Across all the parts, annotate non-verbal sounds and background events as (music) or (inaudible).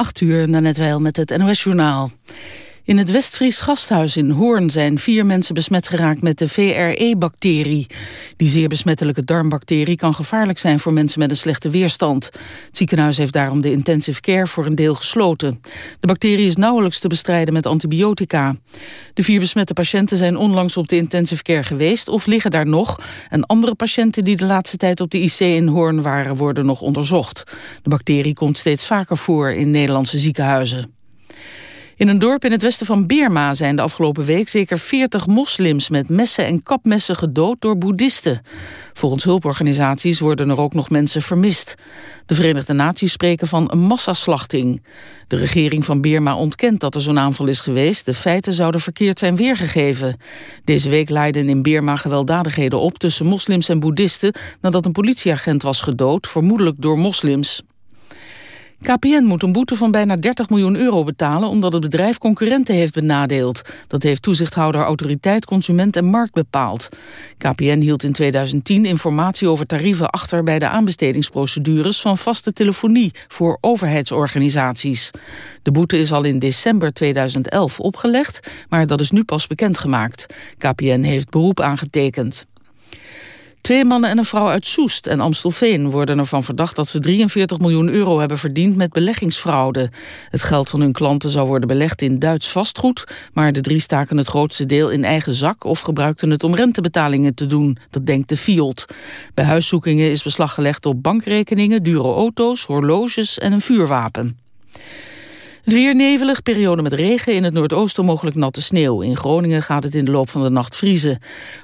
8 uur, net wel met het NOS-journaal. In het Westfries gasthuis in Hoorn zijn vier mensen besmet geraakt met de VRE-bacterie. Die zeer besmettelijke darmbacterie kan gevaarlijk zijn voor mensen met een slechte weerstand. Het ziekenhuis heeft daarom de intensive care voor een deel gesloten. De bacterie is nauwelijks te bestrijden met antibiotica. De vier besmette patiënten zijn onlangs op de intensive care geweest of liggen daar nog. En andere patiënten die de laatste tijd op de IC in Hoorn waren worden nog onderzocht. De bacterie komt steeds vaker voor in Nederlandse ziekenhuizen. In een dorp in het westen van Birma zijn de afgelopen week zeker 40 moslims met messen en kapmessen gedood door boeddhisten. Volgens hulporganisaties worden er ook nog mensen vermist. De Verenigde Naties spreken van een massaslachting. De regering van Birma ontkent dat er zo'n aanval is geweest. De feiten zouden verkeerd zijn weergegeven. Deze week leidden in Birma gewelddadigheden op tussen moslims en boeddhisten nadat een politieagent was gedood, vermoedelijk door moslims. KPN moet een boete van bijna 30 miljoen euro betalen... omdat het bedrijf concurrenten heeft benadeeld. Dat heeft toezichthouder Autoriteit Consument en Markt bepaald. KPN hield in 2010 informatie over tarieven achter... bij de aanbestedingsprocedures van vaste telefonie... voor overheidsorganisaties. De boete is al in december 2011 opgelegd... maar dat is nu pas bekendgemaakt. KPN heeft beroep aangetekend. Twee mannen en een vrouw uit Soest en Amstelveen worden ervan verdacht dat ze 43 miljoen euro hebben verdiend met beleggingsfraude. Het geld van hun klanten zou worden belegd in Duits vastgoed, maar de drie staken het grootste deel in eigen zak of gebruikten het om rentebetalingen te doen, dat denkt de FIOD. Bij huiszoekingen is beslag gelegd op bankrekeningen, dure auto's, horloges en een vuurwapen. Het weer nevelig, periode met regen. In het noordoosten mogelijk natte sneeuw. In Groningen gaat het in de loop van de nacht vriezen.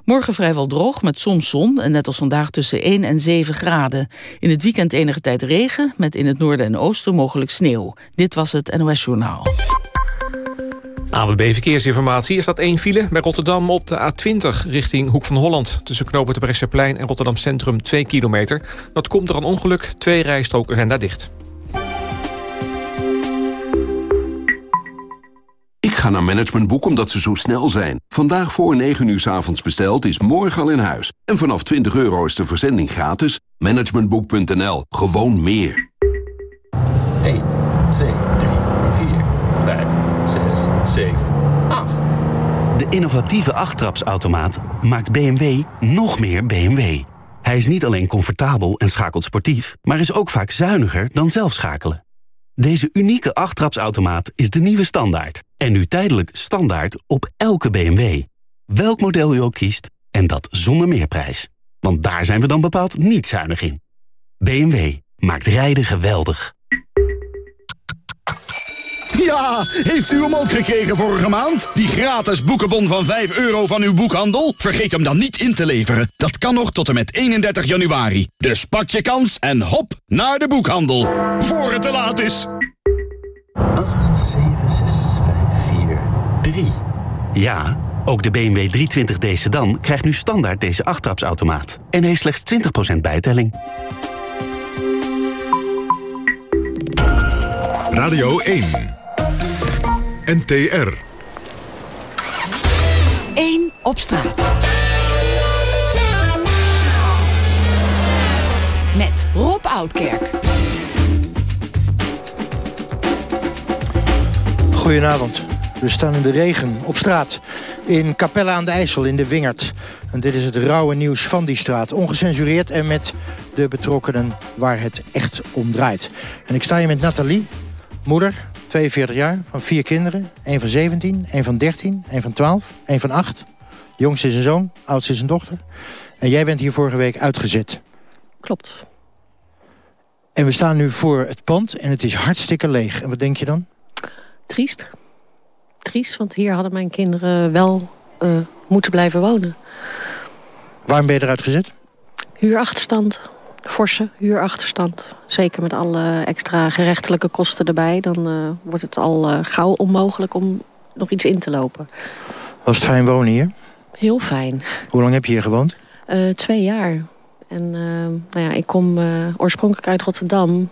Morgen vrijwel droog met soms zon. En net als vandaag tussen 1 en 7 graden. In het weekend enige tijd regen. Met in het noorden en oosten mogelijk sneeuw. Dit was het NOS Journaal. AWB Verkeersinformatie is dat één file bij Rotterdam op de A20 richting Hoek van Holland. Tussen knopen de en Rotterdam Centrum 2 kilometer. Dat komt door een ongeluk. Twee rijstroken zijn daar dicht. Ga naar Managementboek omdat ze zo snel zijn. Vandaag voor 9 uur s avonds besteld is morgen al in huis. En vanaf 20 euro is de verzending gratis. Managementboek.nl. Gewoon meer. 1, 2, 3, 4, 5, 6, 7, 8. De innovatieve achttrapsautomaat maakt BMW nog meer BMW. Hij is niet alleen comfortabel en schakelt sportief... maar is ook vaak zuiniger dan zelf schakelen. Deze unieke achttrapsautomaat is de nieuwe standaard. En nu tijdelijk standaard op elke BMW. Welk model u ook kiest, en dat zonder meerprijs. Want daar zijn we dan bepaald niet zuinig in. BMW maakt rijden geweldig. (laughs) Ja, heeft u hem ook gekregen vorige maand? Die gratis boekenbon van 5 euro van uw boekhandel? Vergeet hem dan niet in te leveren. Dat kan nog tot en met 31 januari. Dus pak je kans en hop naar de boekhandel. Voor het te laat is. 8, 7, 6, 5, 4, 3. Ja, ook de BMW 320d sedan krijgt nu standaard deze achttrapsautomaat. En heeft slechts 20% bijtelling. Radio 1. NTR. 1 op straat. Met Rob Oudkerk. Goedenavond. We staan in de regen op straat. In Capelle aan de IJssel in de Wingert. En dit is het rauwe nieuws van die straat. Ongecensureerd en met de betrokkenen waar het echt om draait. En ik sta hier met Nathalie, moeder, 42 jaar, van vier kinderen. Een van 17, een van 13, een van 12, een van 8. Jongste is een zoon, oudste is een dochter. En jij bent hier vorige week uitgezet. Klopt. En we staan nu voor het pand en het is hartstikke leeg. En wat denk je dan? Triest. Triest, want hier hadden mijn kinderen wel uh, moeten blijven wonen. Waarom ben je eruit gezet? Huurachterstand forse huurachterstand. Zeker met alle extra gerechtelijke kosten erbij. Dan uh, wordt het al uh, gauw onmogelijk om nog iets in te lopen. Was het fijn wonen hier? Heel fijn. Hoe lang heb je hier gewoond? Uh, twee jaar. En nou ja, ik kom oorspronkelijk uit Rotterdam.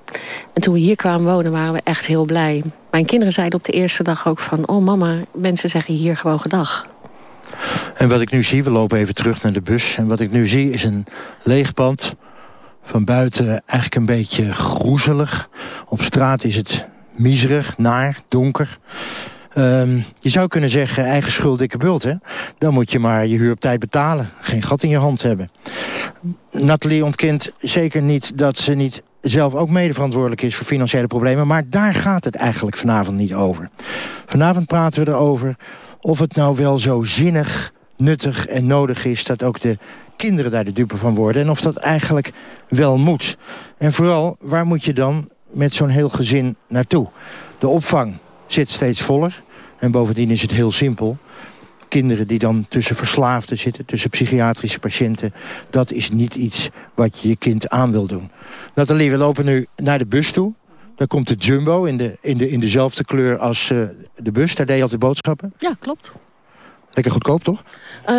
En toen we hier kwamen wonen waren we echt heel blij. Mijn kinderen zeiden op de eerste dag ook van... oh mama, mensen zeggen hier gewoon gedag. En wat ik nu zie, we lopen even terug naar de bus... en wat ik nu zie is een leeg pand van buiten eigenlijk een beetje groezelig. Op straat is het miserig, naar, donker. Ehm, je zou kunnen zeggen, eigen schuld, dikke bult, hè? Dan moet je maar je huur op tijd betalen. Geen gat in je hand hebben. Nathalie ontkent zeker niet dat ze niet zelf ook medeverantwoordelijk is voor financiële problemen. Maar daar gaat het eigenlijk vanavond niet over. Vanavond praten we erover of het nou wel zo zinnig, nuttig en nodig is... dat ook de kinderen daar de dupe van worden. En of dat eigenlijk wel moet. En vooral, waar moet je dan met zo'n heel gezin naartoe? De opvang zit steeds voller. En bovendien is het heel simpel. Kinderen die dan tussen verslaafden zitten, tussen psychiatrische patiënten... dat is niet iets wat je je kind aan wil doen. Nathalie, we lopen nu naar de bus toe. Daar komt de Jumbo in, de, in, de, in dezelfde kleur als uh, de bus. Daar deed je altijd boodschappen. Ja, klopt. Lekker goedkoop, toch? Uh,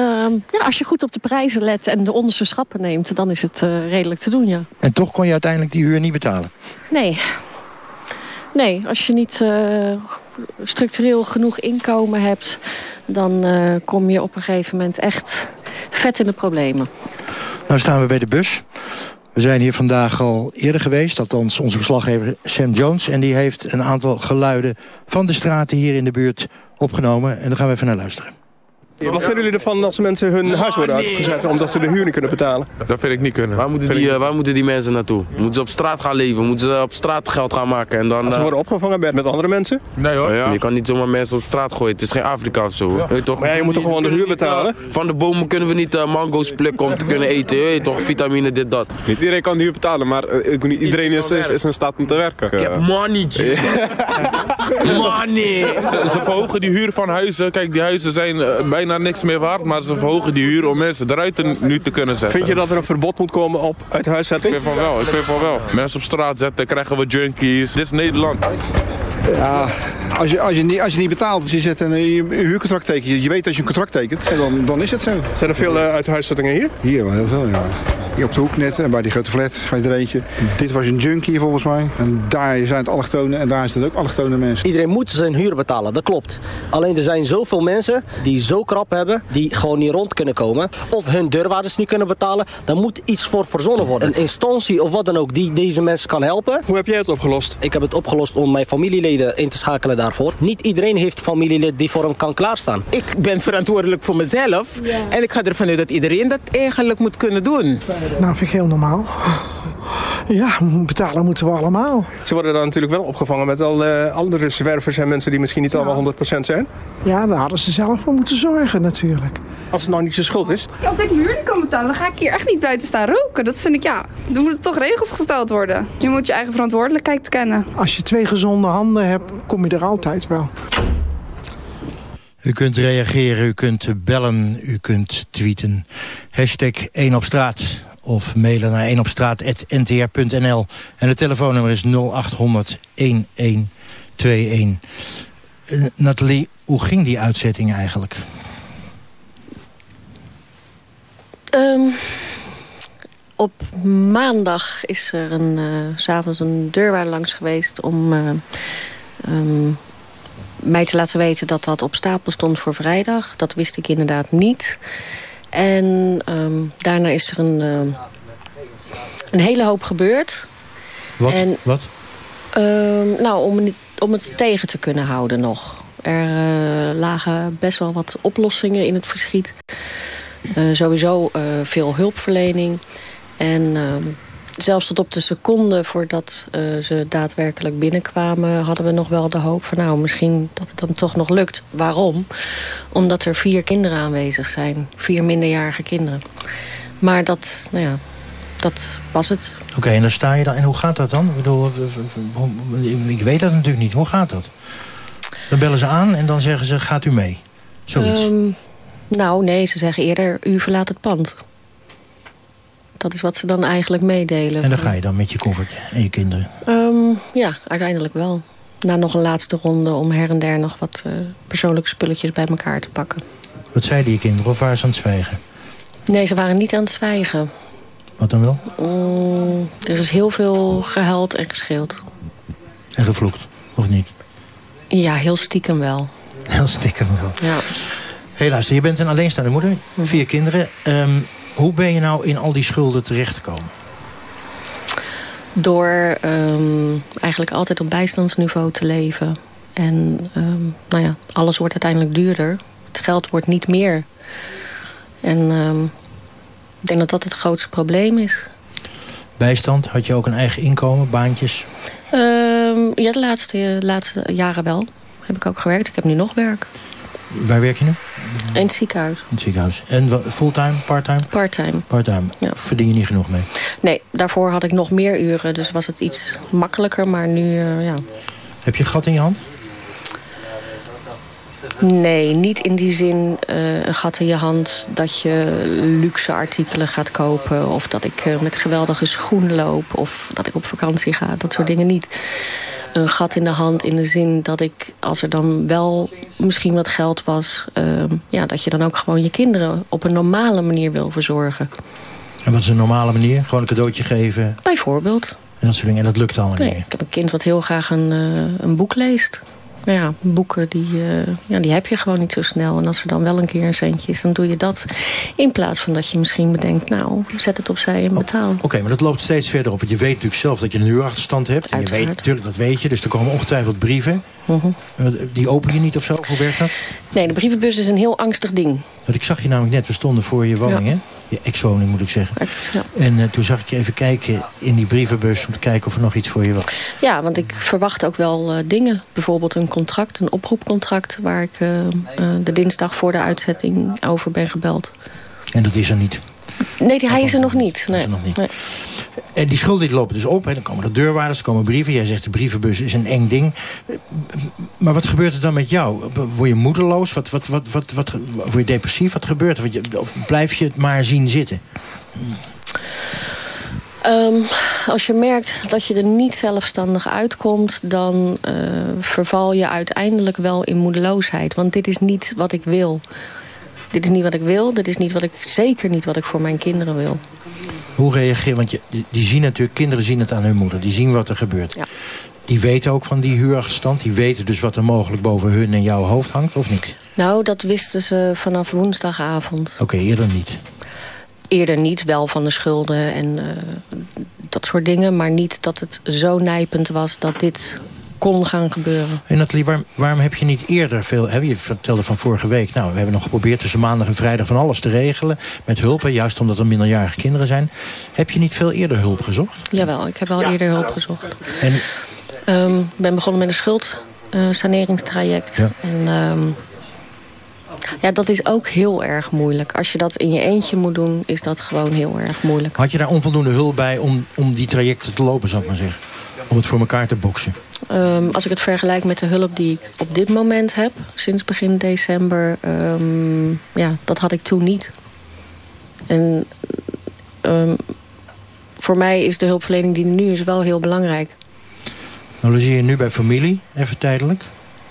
ja, als je goed op de prijzen let en de onderste schappen neemt... dan is het uh, redelijk te doen, ja. En toch kon je uiteindelijk die huur niet betalen? Nee. Nee, als je niet uh, structureel genoeg inkomen hebt... dan uh, kom je op een gegeven moment echt vet in de problemen. Nou staan we bij de bus. We zijn hier vandaag al eerder geweest, althans onze verslaggever Sam Jones... en die heeft een aantal geluiden van de straten hier in de buurt opgenomen. En daar gaan we even naar luisteren. Wat vinden jullie ervan als mensen hun huis worden uitgezet omdat ze de huur niet kunnen betalen? Dat vind ik niet kunnen. Waar moeten, die, uh, waar moeten die mensen naartoe? Moeten ze op straat gaan leven? Moeten ze op straat geld gaan maken? En dan. Ze worden opgevangen met, met andere mensen? Nee hoor. Ja, je kan niet zomaar mensen op straat gooien. Het is geen Afrika of zo. Ja. Toch? Maar ja, je moet toch gewoon de huur betalen? Van de bomen kunnen we niet uh, mango's plukken om te kunnen eten. Weet toch? Vitamine, dit, dat. Niet iedereen kan de huur betalen, maar iedereen is, is, is in staat om te werken. Ik heb money, Money! Ze verhogen die huur van huizen. Kijk, die huizen zijn bijna niks meer waard maar ze verhogen die huur om mensen eruit nu te kunnen zetten. Vind je dat er een verbod moet komen op uit huiszetting? Ik vind van wel, ik vind van wel. Mensen op straat zetten, krijgen we junkies. Dit is Nederland. Ja, als je, als je, niet, als je niet betaalt, als je zet een, je huurcontract tekent, je weet dat je een contract tekent, en dan, dan is het zo. Zijn er veel uh, uithuiszettingen hier? Hier wel heel veel, ja. Hier op de hoek net, en bij die grote flat ga je er eentje. Dit was een junkie volgens mij. En daar zijn het allochtonen en daar is het ook allochtone mensen. Iedereen moet zijn huur betalen, dat klopt. Alleen er zijn zoveel mensen die zo krap hebben, die gewoon niet rond kunnen komen. Of hun deurwaarders niet kunnen betalen. Daar moet iets voor verzonnen worden. Een instantie of wat dan ook die deze mensen kan helpen. Hoe heb jij het opgelost? Ik heb het opgelost om mijn familieleden in te schakelen daarvoor. Niet iedereen heeft familielid die voor hem kan klaarstaan. Ik ben verantwoordelijk voor mezelf. Ja. En ik ga ervan uit dat iedereen dat eigenlijk moet kunnen doen. Nou, vind ik heel normaal. (laughs) Ja, betalen moeten we allemaal. Ze worden dan natuurlijk wel opgevangen met al uh, andere zwervers en mensen die misschien niet ja. allemaal 100% zijn. Ja, daar hadden ze zelf voor moeten zorgen natuurlijk. Als het nou niet zijn schuld is. Als ik huur niet kan betalen, dan ga ik hier echt niet buiten staan roken. Dat vind ik, ja, er moeten toch regels gesteld worden. Je moet je eigen verantwoordelijkheid kennen. Als je twee gezonde handen hebt, kom je er altijd wel. U kunt reageren, u kunt bellen, u kunt tweeten. Hashtag 1 op straat of mailen naar 1 op straat.ntr.nl. En het telefoonnummer is 0800 1121. Uh, Nathalie, hoe ging die uitzetting eigenlijk? Um, op maandag is er een, uh, s'avonds een deurwaarder langs geweest... om uh, um, mij te laten weten dat dat op stapel stond voor vrijdag. Dat wist ik inderdaad niet. En um, daarna is er een, uh, een hele hoop gebeurd. Wat? En, Wat? Nou, om, om het tegen te kunnen houden nog. Er lagen best wel wat oplossingen in het verschiet. Uh, sowieso veel hulpverlening. En ehm, zelfs tot op de seconde voordat uh, ze daadwerkelijk binnenkwamen... hadden we nog wel de hoop van nou, misschien dat het dan toch nog lukt. Waarom? Omdat er vier kinderen aanwezig zijn. Vier minderjarige kinderen. Maar dat, nou ja, dat was het. Oké, okay, en dan sta je dan. En hoe gaat dat dan? Ik, bedoel, ik weet dat natuurlijk niet. Hoe gaat dat? Dan bellen ze aan en dan zeggen ze, gaat u mee? Zoiets. Um, nou, nee, ze zeggen eerder, u verlaat het pand. Dat is wat ze dan eigenlijk meedelen. En dan ga je dan met je koffertje en je kinderen? Um, ja, uiteindelijk wel. Na nog een laatste ronde om her en der nog wat uh, persoonlijke spulletjes bij elkaar te pakken. Wat zeiden je kinderen of waren ze aan het zwijgen? Nee, ze waren niet aan het zwijgen. Wat dan wel? Um, er is heel veel gehuild en geschreeuwd. En gevloekt, of niet? Ja, heel stiekem wel. Heel stiekem wel. Ja. Helaas, je bent een alleenstaande moeder, vier kinderen. Um, hoe ben je nou in al die schulden terechtgekomen? Door um, eigenlijk altijd op bijstandsniveau te leven. En um, nou ja, alles wordt uiteindelijk duurder. Het geld wordt niet meer. En ik denk dat dat het grootste probleem is. Bijstand? Had je ook een eigen inkomen, baantjes? ja, de laatste, laatste jaren wel. Heb ik ook gewerkt. Ik heb nu nog werk. Waar werk je nu? In het ziekenhuis. In het ziekenhuis. En fulltime, parttime? Parttime. Parttime. Ja. Verdien je niet genoeg mee? Nee, daarvoor had ik nog meer uren. Dus was het iets makkelijker. Maar nu, uh, ja. Heb je een gat in je hand? Nee, niet in die zin uh, een gat in je hand dat je luxe artikelen gaat kopen... of dat ik uh, met geweldige schoenen loop of dat ik op vakantie ga. Dat soort dingen niet. Een gat in de hand in de zin dat ik, als er dan wel misschien wat geld was... Uh, ja, dat je dan ook gewoon je kinderen op een normale manier wil verzorgen. En wat is een normale manier? Gewoon een cadeautje geven? Bijvoorbeeld. En dat soort dingen. En dat lukt allemaal nee, niet? Ik heb een kind wat heel graag een, uh, een boek leest ja, boeken die, uh, ja, die heb je gewoon niet zo snel. En als er dan wel een keer een centje is, dan doe je dat. In plaats van dat je misschien bedenkt, nou, zet het opzij en betaal. Oké, okay, maar dat loopt steeds verder op. Want je weet natuurlijk zelf dat je een huurachterstand hebt. En je weet natuurlijk, dat weet je. Dus er komen ongetwijfeld brieven. Uh -huh. Die open je niet of zo? Hoe werkt dat? Nee, de brievenbus is een heel angstig ding. Want ik zag je namelijk net, we stonden voor je woning, ja. hè? Je ex-woning moet ik zeggen. Ja. En uh, toen zag ik je even kijken in die brievenbus... om te kijken of er nog iets voor je was. Ja, want ik verwacht ook wel uh, dingen. Bijvoorbeeld een contract, een oproepcontract... waar ik uh, de dinsdag voor de uitzetting over ben gebeld. En dat is er niet? Nee, die, hij is er nog niet. Nee. Is er nog niet. Nee. En die schulden die lopen dus op. Dan komen er deurwaarders, er komen brieven. Jij zegt de brievenbus is een eng ding. Maar wat gebeurt er dan met jou? Word je moedeloos? Wat, wat, wat, wat, wat, word je depressief? Wat gebeurt er? Of blijf je het maar zien zitten? Um, als je merkt dat je er niet zelfstandig uitkomt... dan uh, verval je uiteindelijk wel in moedeloosheid. Want dit is niet wat ik wil. Dit is niet wat ik wil. Dit is niet wat ik, zeker niet wat ik voor mijn kinderen wil. Hoe reageer Want je, die zien natuurlijk, kinderen zien het aan hun moeder. Die zien wat er gebeurt. Ja. Die weten ook van die huurachterstand. Die weten dus wat er mogelijk boven hun en jouw hoofd hangt, of niet? Nou, dat wisten ze vanaf woensdagavond. Oké, okay, eerder niet. Eerder niet, wel van de schulden en uh, dat soort dingen. Maar niet dat het zo nijpend was dat dit kon gaan gebeuren. En Nathalie, waarom, waarom heb je niet eerder veel... Hè, je vertelde van vorige week... nou, we hebben nog geprobeerd tussen maandag en vrijdag van alles te regelen... met hulp, hè, juist omdat er minderjarige kinderen zijn. Heb je niet veel eerder hulp gezocht? Jawel, ik heb wel ja. eerder hulp gezocht. En... Ik um, ben begonnen met een schuldsaneringstraject. Uh, ja. En... Um, ja, dat is ook heel erg moeilijk. Als je dat in je eentje moet doen, is dat gewoon heel erg moeilijk. Had je daar onvoldoende hulp bij om, om die trajecten te lopen, zou ik maar zeggen? Om het voor elkaar te boksen? Um, als ik het vergelijk met de hulp die ik op dit moment heb... sinds begin december, um, ja, dat had ik toen niet. En um, voor mij is de hulpverlening die nu is wel heel belangrijk. Nou, logeer je nu bij familie, even tijdelijk.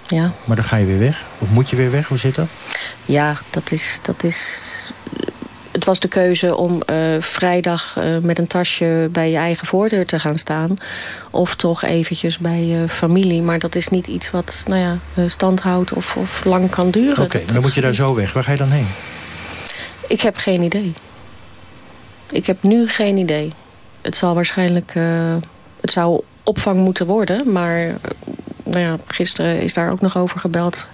Ja. Maar dan ga je weer weg? Of moet je weer weg? Hoe zit dat? Ja, dat is... Dat is het was de keuze om uh, vrijdag uh, met een tasje bij je eigen voordeur te gaan staan. Of toch eventjes bij je familie. Maar dat is niet iets wat nou ja, stand houdt of, of lang kan duren. Oké, okay, dan moet je daar zo weg. Waar ga je dan heen? Ik heb geen idee. Ik heb nu geen idee. Het zal waarschijnlijk... Uh, het zou opvang moeten worden, maar... Nou ja, gisteren is daar ook nog over gebeld.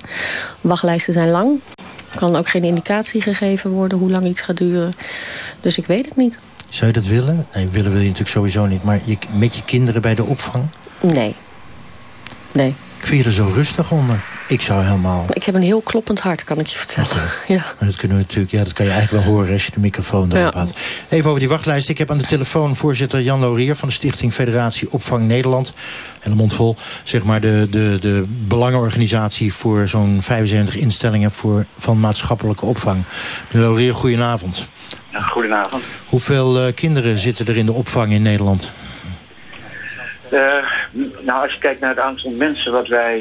Wachtlijsten zijn lang kan ook geen indicatie gegeven worden hoe lang iets gaat duren. Dus ik weet het niet. Zou je dat willen? Nee, willen wil je natuurlijk sowieso niet. Maar je, met je kinderen bij de opvang? Nee. Nee. Ik vind je er zo rustig onder. Ik zou helemaal... Ik heb een heel kloppend hart, kan ik je vertellen. Okay. (laughs) Ja. Maar dat kunnen we natuurlijk, ja, dat kan je eigenlijk wel horen als je de microfoon erop ja. had. Even over die wachtlijst. Ik heb aan de telefoon voorzitter Jan Laurier van de Stichting Federatie Opvang Nederland. Hele mond vol. Zeg maar de, de, de belangenorganisatie voor zo'n 75 instellingen voor, van maatschappelijke opvang. Meneer Laurier, goedenavond. Ja, goedenavond. Hoeveel uh, kinderen zitten er in de opvang in Nederland? Uh, nou, als je kijkt naar het aantal mensen wat wij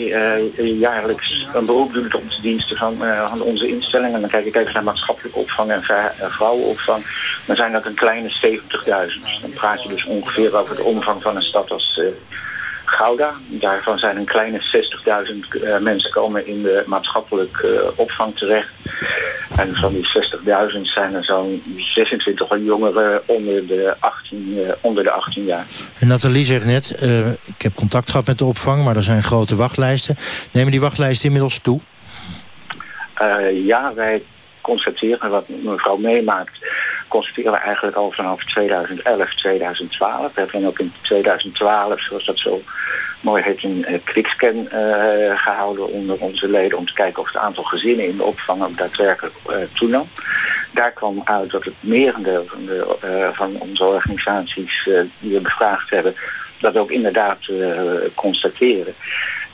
uh, jaarlijks een beroep doen op de diensten van, van onze instellingen, dan kijk ik even naar maatschappelijke opvang en vrouwenopvang, dan zijn dat een kleine 70.000. Dan praat je dus ongeveer over de omvang van een stad als Gouda. Daarvan zijn een kleine 60.000 mensen komen in de maatschappelijke opvang terecht. En van die 60.000 zijn er zo'n 26 jongeren onder de 18, uh, onder de 18 jaar. En Nathalie zegt net, ik heb contact gehad met de opvang, maar er zijn grote wachtlijsten. Nemen die wachtlijsten inmiddels toe? Ja, wij constateren wat mevrouw meemaakt, constateren we eigenlijk al vanaf 2011, 2012. We hebben ook in 2012, zoals dat zo mooi heet, een uh, quickscan uh, gehouden onder onze leden om te kijken of het aantal gezinnen in de opvang ook daadwerkelijk uh, toenam. Daar kwam uit dat het merendeel van, de, van onze organisaties die we bevraagd hebben, dat ook inderdaad constateren.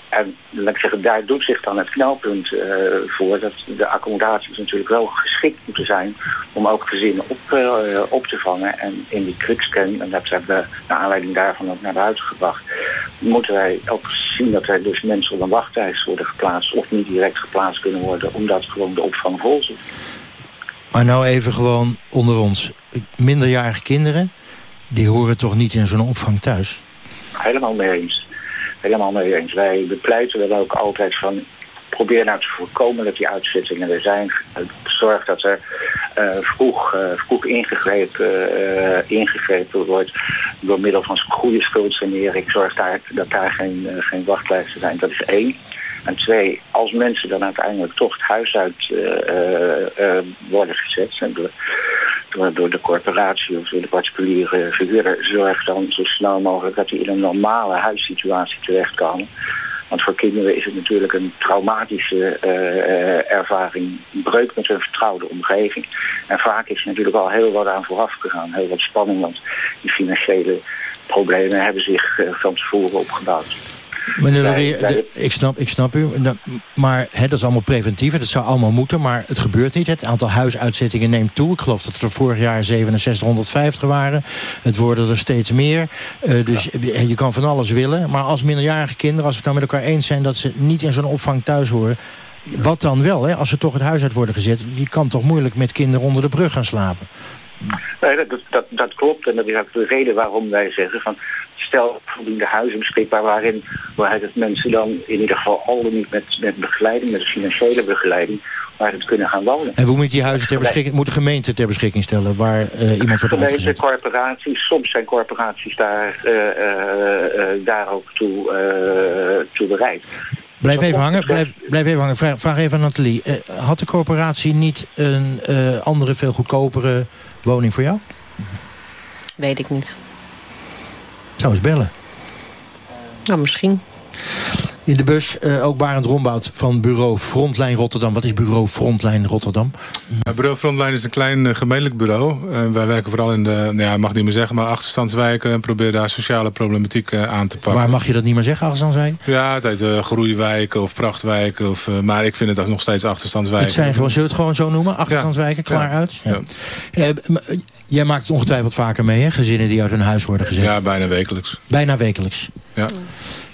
En laat ik zeggen, daar doet zich dan het knelpunt uh, voor dat de accommodaties natuurlijk wel geschikt moeten zijn om ook gezinnen op, uh, op te vangen. En in die quickscan, en dat hebben we naar aanleiding daarvan ook naar buiten gebracht, moeten wij ook zien dat er dus mensen op een wachtlijst worden geplaatst of niet direct geplaatst kunnen worden, omdat gewoon de opvang vol zit. Maar nou even gewoon onder ons, minderjarige kinderen, die horen toch niet in zo'n opvang thuis? Helemaal mee eens helemaal mee eens. Wij bepleiten wel ook altijd van... probeer nou te voorkomen dat die uitzettingen er zijn. Zorg dat er uh, vroeg, uh, vroeg ingegrepen, uh, ingegrepen wordt... door middel van goede schuldsanering. Zorg daar, dat daar geen, geen wachtlijsten zijn. Dat is één. En twee, als mensen dan uiteindelijk toch het huis uit worden gezet... door, door de corporatie of door de particuliere verhuurder zorgt dan zo snel mogelijk dat die in een normale huissituatie terechtkomen. Want voor kinderen is het natuurlijk een traumatische ervaring, breuk met hun vertrouwde omgeving. En vaak is er natuurlijk al heel wat aan vooraf gegaan, heel wat spanning, want die financiële problemen hebben zich van tevoren opgebouwd. Meneer Laurier, ik snap, ik snap u. Maar hè, dat is allemaal preventief. Dat zou allemaal moeten, maar het gebeurt niet. Het aantal huisuitzettingen neemt toe. Ik geloof dat er vorig jaar 6750 waren. Het worden er steeds meer. Uh, dus ja. je kan van alles willen. Maar als minderjarige kinderen, als we het nou met elkaar eens zijn... dat ze niet in zo'n opvang thuis horen... Wat dan wel, hè? als ze toch het huis uit worden gezet? Je kan toch moeilijk met kinderen onder de brug gaan slapen? Nee, dat, dat, dat klopt. En dat is ook de reden waarom wij zeggen van stel voldoende huizen beschikbaar waarin waar het mensen dan in ieder geval al dan niet met, met begeleiding, met financiële begeleiding, waar het kunnen gaan wonen. En hoe moet die huizen ter beschikking, moet de gemeente ter beschikking stellen waar uh, iemand wordt Gemeente, corporaties, soms zijn corporaties daar, uh, uh, daar ook toe, toe bereid. Blijf even hangen, blijf, blijf even hangen. Vraag, vraag even aan Nathalie. had de corporatie niet een andere, veel goedkopere woning voor jou? Weet ik niet. Zou eens bellen. Nou, misschien. In de bus uh, ook Barend Rombout van bureau Frontline Rotterdam. Wat is bureau Frontline Rotterdam? Ja, bureau Frontline is een klein uh, gemeentelijk bureau. Uh, wij werken vooral in de, nou ja, mag niet meer zeggen, maar achterstandswijken. En proberen daar sociale problematiek aan te pakken. Waar mag je dat niet meer zeggen, achterstandswijken? Ja, het heet groeiwijken of prachtwijken. Of, maar ik vind het nog steeds achterstandswijken. Het zijn gewoon, zullen we het gewoon zo noemen? Achterstandswijken, ja. klaar uit? Ja. jij maakt het ongetwijfeld vaker mee, hè? Gezinnen die uit hun huis worden gezet. Ja, bijna wekelijks. Bijna wekelijks. Ja.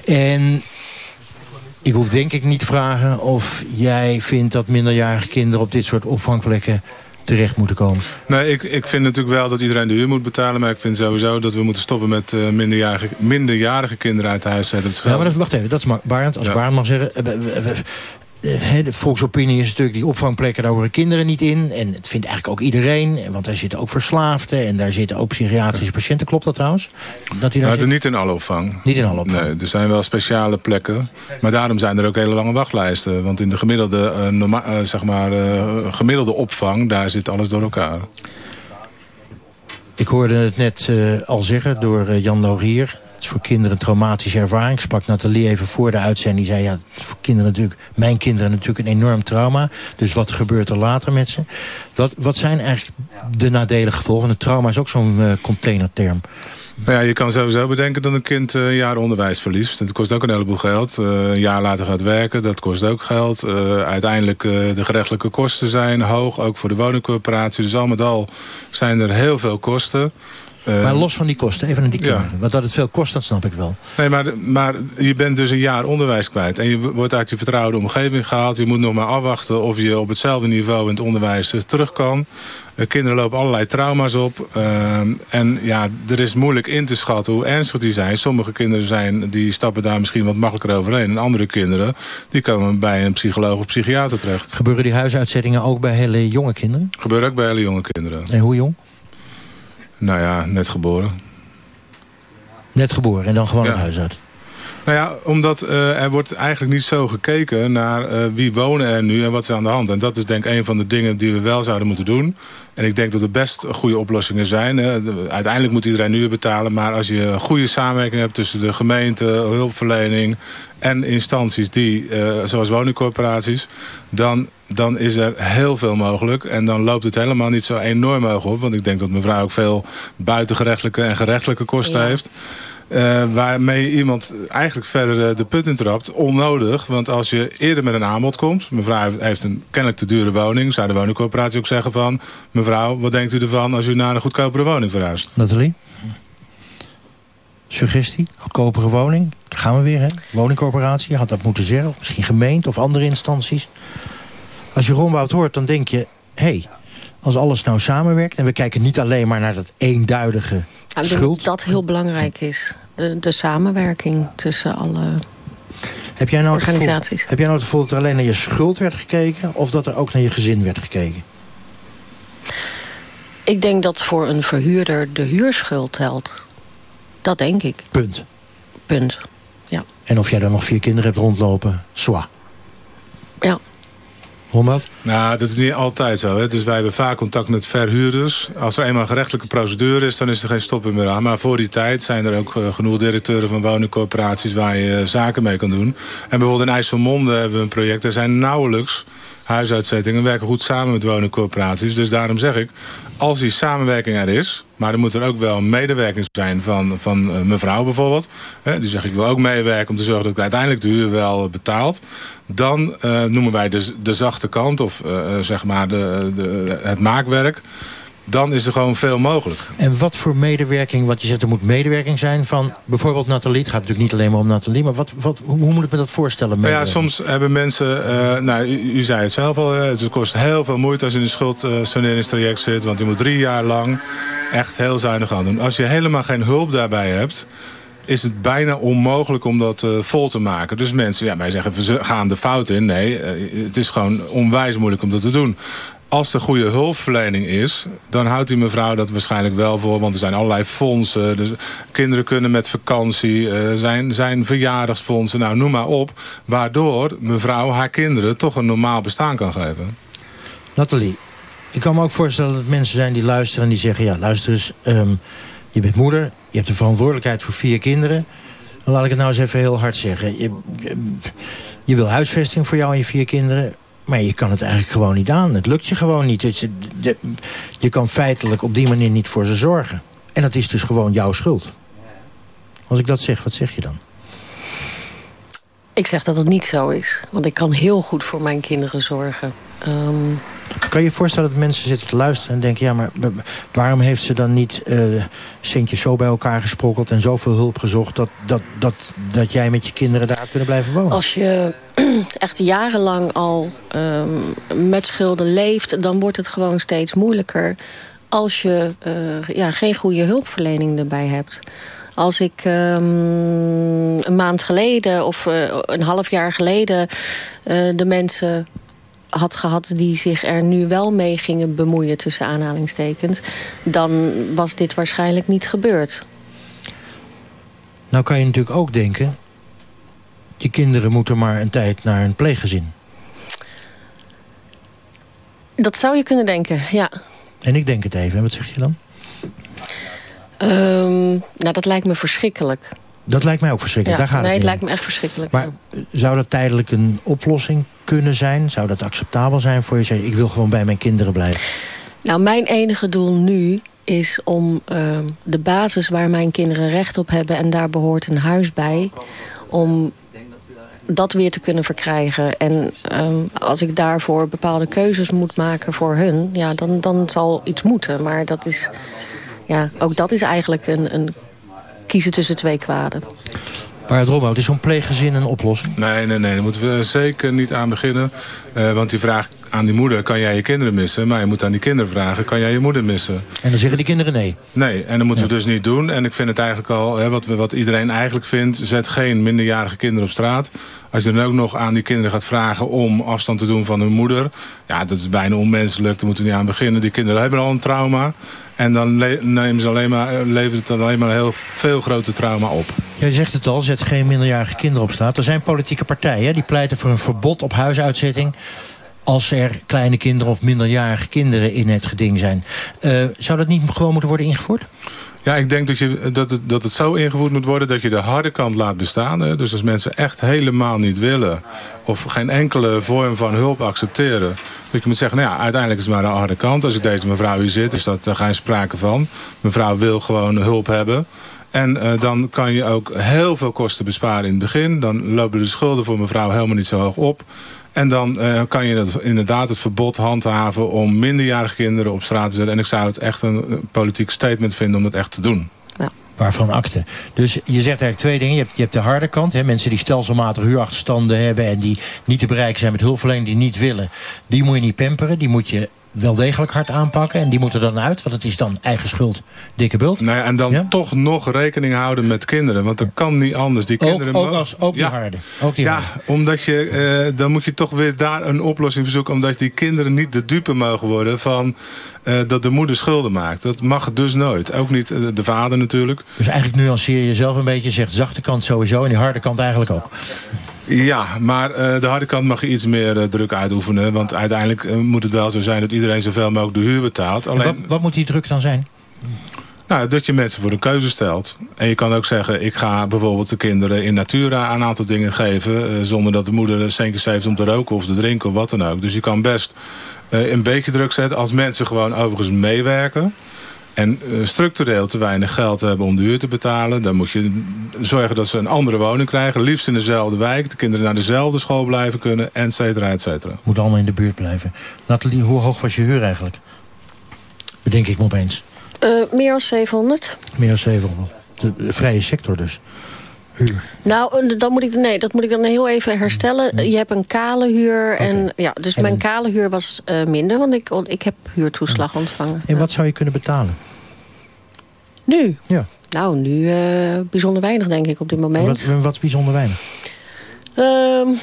En ik hoef denk ik niet vragen of jij vindt dat minderjarige kinderen op dit soort opvangplekken terecht moeten komen. Nee, ik, ik vind natuurlijk wel dat iedereen de huur moet betalen. Maar ik vind sowieso dat we moeten stoppen met uh, minderjarige, minderjarige kinderen uit huis zetten. Ja, maar dat, wacht even, dat is Barend. Als ja. Barend mag zeggen... de volksopinie is natuurlijk die opvangplekken, daar horen kinderen niet in. En het vindt eigenlijk ook iedereen, want daar zitten ook verslaafden... en daar zitten ook psychiatrische patiënten. Klopt dat trouwens? Dat die daar nou, niet in alle opvang. Niet in alle opvang? Nee, er zijn wel speciale plekken. Maar daarom zijn er ook hele lange wachtlijsten. Want in de gemiddelde, uh, norma uh, zeg maar, uh, gemiddelde opvang, daar zit alles door elkaar. Ik hoorde het net al zeggen door Jan Laurier is voor kinderen een traumatische ervaring. Sprak Nathalie even voor de uitzending. Die zei, ja, het voor kinderen natuurlijk, mijn kinderen natuurlijk een enorm trauma. Dus wat gebeurt er later met ze? Wat, wat zijn eigenlijk de nadelige gevolgen? Want trauma is ook zo'n uh, containerterm. Nou ja, je kan sowieso bedenken dat een kind uh, een jaar onderwijs verliest. Dat kost ook een heleboel geld. Uh, een jaar later gaat werken, dat kost ook geld. Uh, uiteindelijk de gerechtelijke kosten zijn hoog, ook voor de woningcorporatie. Dus al met al zijn er heel veel kosten. Maar los van die kosten, even naar die kinderen. Ja. Want dat het veel kost, dat snap ik wel. Nee, maar, maar je bent dus een jaar onderwijs kwijt. En je wordt uit je vertrouwde omgeving gehaald. Je moet nog maar afwachten of je op hetzelfde niveau in het onderwijs terug kan. kinderen lopen allerlei trauma's op. en ja, er is moeilijk in te schatten hoe ernstig die zijn. Sommige kinderen zijn, die stappen daar misschien wat makkelijker overheen. En andere kinderen, die komen bij een psycholoog of psychiater terecht. Gebeuren die huisuitzettingen ook bij hele jonge kinderen? Gebeuren ook bij hele jonge kinderen. En hoe jong? Nou ja, net geboren. Net geboren en dan gewoon ja. huis uit? Nou ja, omdat uh, er wordt eigenlijk niet zo gekeken naar uh, wie wonen er nu en wat is aan de hand. En dat is denk ik een van de dingen die we wel zouden moeten doen. En ik denk dat er best goede oplossingen zijn. Uiteindelijk moet iedereen nu betalen. Maar als je een goede samenwerking hebt tussen de gemeente, hulpverlening en instanties die, uh, zoals woningcorporaties, dan, dan is er heel veel mogelijk. En dan loopt het helemaal niet zo enorm hoog op. Want ik denk dat mevrouw ook veel buitengerechtelijke en gerechtelijke kosten ja. heeft. Uh, waarmee iemand eigenlijk verder uh, de put intrapt. Onnodig, want als je eerder met een aanbod komt... mevrouw heeft een kennelijk te dure woning... zou de woningcorporatie ook zeggen van... mevrouw, wat denkt u ervan als u naar een goedkopere woning verhuist? Nathalie? Suggestie? Goedkopere woning? Gaan we weer, hè? Woningcorporatie, had dat moeten zeggen. Of misschien gemeente of andere instanties. Als je Rombout hoort, dan denk je... hé, hey, als alles nou samenwerkt... en we kijken niet alleen maar naar dat eenduidige denk dat dat heel belangrijk is. De, de samenwerking tussen alle heb jij nou organisaties. Gevoel, heb jij nou het gevoel dat er alleen naar je schuld werd gekeken... of dat er ook naar je gezin werd gekeken? Ik denk dat voor een verhuurder de huurschuld telt. Dat denk ik. Punt. Punt, ja. En of jij dan nog vier kinderen hebt rondlopen, zwa. Ja. 100 Nou, dat is niet altijd zo. Hè. Dus wij hebben vaak contact met verhuurders. Als er eenmaal een gerechtelijke procedure is, dan is er geen stop meer aan. Maar voor die tijd zijn er ook uh, genoeg directeuren van woningcorporaties... waar je uh, zaken mee kan doen. En bijvoorbeeld in IJsselmonde hebben we een project. Er zijn nauwelijks huisuitzettingen werken goed samen met woningcorporaties. Dus daarom zeg ik, als die samenwerking er is... maar er moet er ook wel medewerking zijn van, van uh, mevrouw bijvoorbeeld. Hè, die zeg ik wil ook meewerken om te zorgen dat ik uiteindelijk de huur wel betaalt. Dan noemen wij de, de zachte kant uh, zeg maar de, de, het maakwerk dan is er gewoon veel mogelijk. En wat voor medewerking, wat je zegt, er moet medewerking zijn van bijvoorbeeld Nathalie. Het gaat natuurlijk niet alleen maar om Nathalie, maar wat, wat, hoe, hoe moet ik me dat voorstellen? Nou ja, soms hebben mensen, uh, nou, u, u, zei het zelf al, uh, het kost heel veel moeite als je in een schuldsaneringstraject uh, zit, want je moet drie jaar lang echt heel zuinig aan doen. Als je helemaal geen hulp daarbij hebt, is het bijna onmogelijk om dat uh, vol te maken. Dus mensen, ja, wij zeggen, we gaan de fout in. Nee, uh, het is gewoon onwijs moeilijk om dat te doen als er goede hulpverlening is, dan houdt die mevrouw dat waarschijnlijk wel voor. Want er zijn allerlei fondsen. Dus kinderen kunnen met vakantie, uh, zijn, zijn verjaardagsfondsen, nou noem maar op. Waardoor mevrouw haar kinderen toch een normaal bestaan kan geven. Nathalie, ik kan me ook voorstellen dat mensen zijn die luisteren en die zeggen... ja, luister eens, um, je bent moeder, je hebt de verantwoordelijkheid voor vier kinderen... Dan laat ik het nou eens even heel hard zeggen. Je, je, wil huisvesting voor jou en je vier kinderen. Maar je kan het eigenlijk gewoon niet aan. Het lukt je gewoon niet. Je, je kan feitelijk op die manier niet voor ze zorgen. En dat is dus gewoon jouw schuld. Als ik dat zeg, wat zeg je dan? Ik zeg dat het niet zo is. Want ik kan heel goed voor mijn kinderen zorgen. Um... Kan je je voorstellen dat mensen zitten te luisteren en denken... ja, maar waarom heeft ze dan niet uh, centjes zo bij elkaar gesprokkeld... en zoveel hulp gezocht dat, dat, dat, dat jij met je kinderen daar kunnen blijven wonen? Als je (clears throat) echt jarenlang al um, met schulden leeft... dan wordt het gewoon steeds moeilijker als je uh, ja, geen goede hulpverlening erbij hebt. Als ik um, een maand geleden of uh, een half jaar geleden... Uh, de mensen had gehad die zich er nu wel mee gingen bemoeien... tussen aanhalingstekens, dan was dit waarschijnlijk niet gebeurd. Nou kan je natuurlijk ook denken... je kinderen moeten maar een tijd naar een pleeggezin. Dat zou je kunnen denken, ja. En ik denk het even. Wat zeg je dan? Um, nou, dat lijkt me verschrikkelijk. Dat lijkt mij ook verschrikkelijk. Ja, Daar gaat nee, het, het lijkt me echt verschrikkelijk. Maar zou dat tijdelijk een oplossing kunnen zijn? Zou dat acceptabel zijn voor je? Zeg, ik wil gewoon bij mijn kinderen blijven. Nou, mijn enige doel nu is om uh, de basis waar mijn kinderen recht op hebben... en daar behoort een huis bij... om dat weer te kunnen verkrijgen. En um, als ik daarvoor bepaalde keuzes moet maken voor hun... Ja, dan, dan zal iets moeten. Maar dat is ja, ook dat is eigenlijk een, een kiezen tussen twee kwaden. Maar het Rommelhout, is zo'n pleeggezin een oplossing? Nee, nee, nee. Daar moeten we zeker niet aan beginnen. Uh, want die vraag aan die moeder, kan jij je kinderen missen? Maar je moet aan die kinderen vragen, kan jij je moeder missen? En dan zeggen die kinderen nee? Nee, en dat moeten we dus niet doen. En ik vind het eigenlijk al, hè, wat, we, wat iedereen eigenlijk vindt... zet geen minderjarige kinderen op straat. Als je dan ook nog aan die kinderen gaat vragen om afstand te doen van hun moeder... ja, dat is bijna onmenselijk, daar moeten we niet aan beginnen. Die kinderen hebben al een trauma. En dan nemen ze alleen maar, eh, levert het alleen maar heel veel groter trauma op. Je zegt het al, zet geen minderjarige kinderen op straat. Er zijn politieke partijen die pleiten voor een verbod op huisuitzetting als er kleine kinderen of minderjarige kinderen in het geding zijn. Uh, zou dat niet gewoon moeten worden ingevoerd? Ja, ik denk dat, je, dat, het, dat het zo ingevoerd moet worden dat je de harde kant laat bestaan. Hè? Dus als mensen echt helemaal niet willen of geen enkele vorm van hulp accepteren. Dat je moet zeggen, nou ja, uiteindelijk is het maar de harde kant. Als ik deze mevrouw hier zit, is dat er geen sprake van. Mevrouw wil gewoon hulp hebben. En uh, dan kan je ook heel veel kosten besparen in het begin. Dan lopen de schulden voor mevrouw helemaal niet zo hoog op. En dan uh, kan je het, inderdaad het verbod handhaven om minderjarige kinderen op straat te zetten. En ik zou het echt een, politiek statement vinden om dat echt te doen. Waarvan akte. Dus je zegt eigenlijk twee dingen. Je hebt, je hebt de harde kant. Hè, mensen die stelselmatig huurachterstanden hebben... en die niet te bereiken zijn met hulpverlening, die niet willen. Die moet je niet pamperen. Die moet je wel degelijk hard aanpakken. En die moeten dan uit, want het is dan eigen schuld, dikke bult. Nee, en dan toch nog rekening houden met kinderen. Want dat kan niet anders. Die kinderen ook, ook, als, ook die harde. Ook die ja, omdat je, eh, dan moet je toch weer daar een oplossing verzoeken. Omdat die kinderen niet de dupe mogen worden van... Uh, dat de moeder schulden maakt. Dat mag dus nooit. Ook niet uh, de vader natuurlijk. Dus eigenlijk nuanceer je jezelf een beetje. Zegt zachte kant sowieso en die harde kant eigenlijk ook. Ja, maar uh, de harde kant mag je iets meer uh, druk uitoefenen. Want uiteindelijk uh, moet het wel zo zijn dat iedereen zoveel mogelijk de huur betaalt. Alleen... Wat, wat, moet die druk dan zijn? Nou, dat je mensen voor een keuze stelt. En je kan ook zeggen, ik ga bijvoorbeeld de kinderen in natura een aantal dingen geven... zonder dat de moeder centjes heeft om te roken of te drinken of wat dan ook. Dus je kan best een beetje druk zetten als mensen gewoon overigens meewerken en uh, structureel te weinig geld hebben om de huur te betalen... dan moet je zorgen dat ze een andere woning krijgen. Liefst in dezelfde wijk. De kinderen naar dezelfde school blijven kunnen, et cetera, et cetera. Moet allemaal in de buurt blijven. Nathalie, hoe hoog was je huur eigenlijk? Bedenk ik me opeens. Uh, meer dan 700. Meer dan 700. De, de vrije sector dus. Huur. Nou, dan moet ik, nee, dat moet ik dan heel even herstellen. Je hebt een kale huur. Okay. En, ja, dus en mijn kale huur was uh, minder, want ik, ik heb huurtoeslag ontvangen. En wat zou je kunnen betalen? Nu? Ja. Nou, nu uh, bijzonder weinig, denk ik, op dit moment. Wat, wat is bijzonder weinig? Um,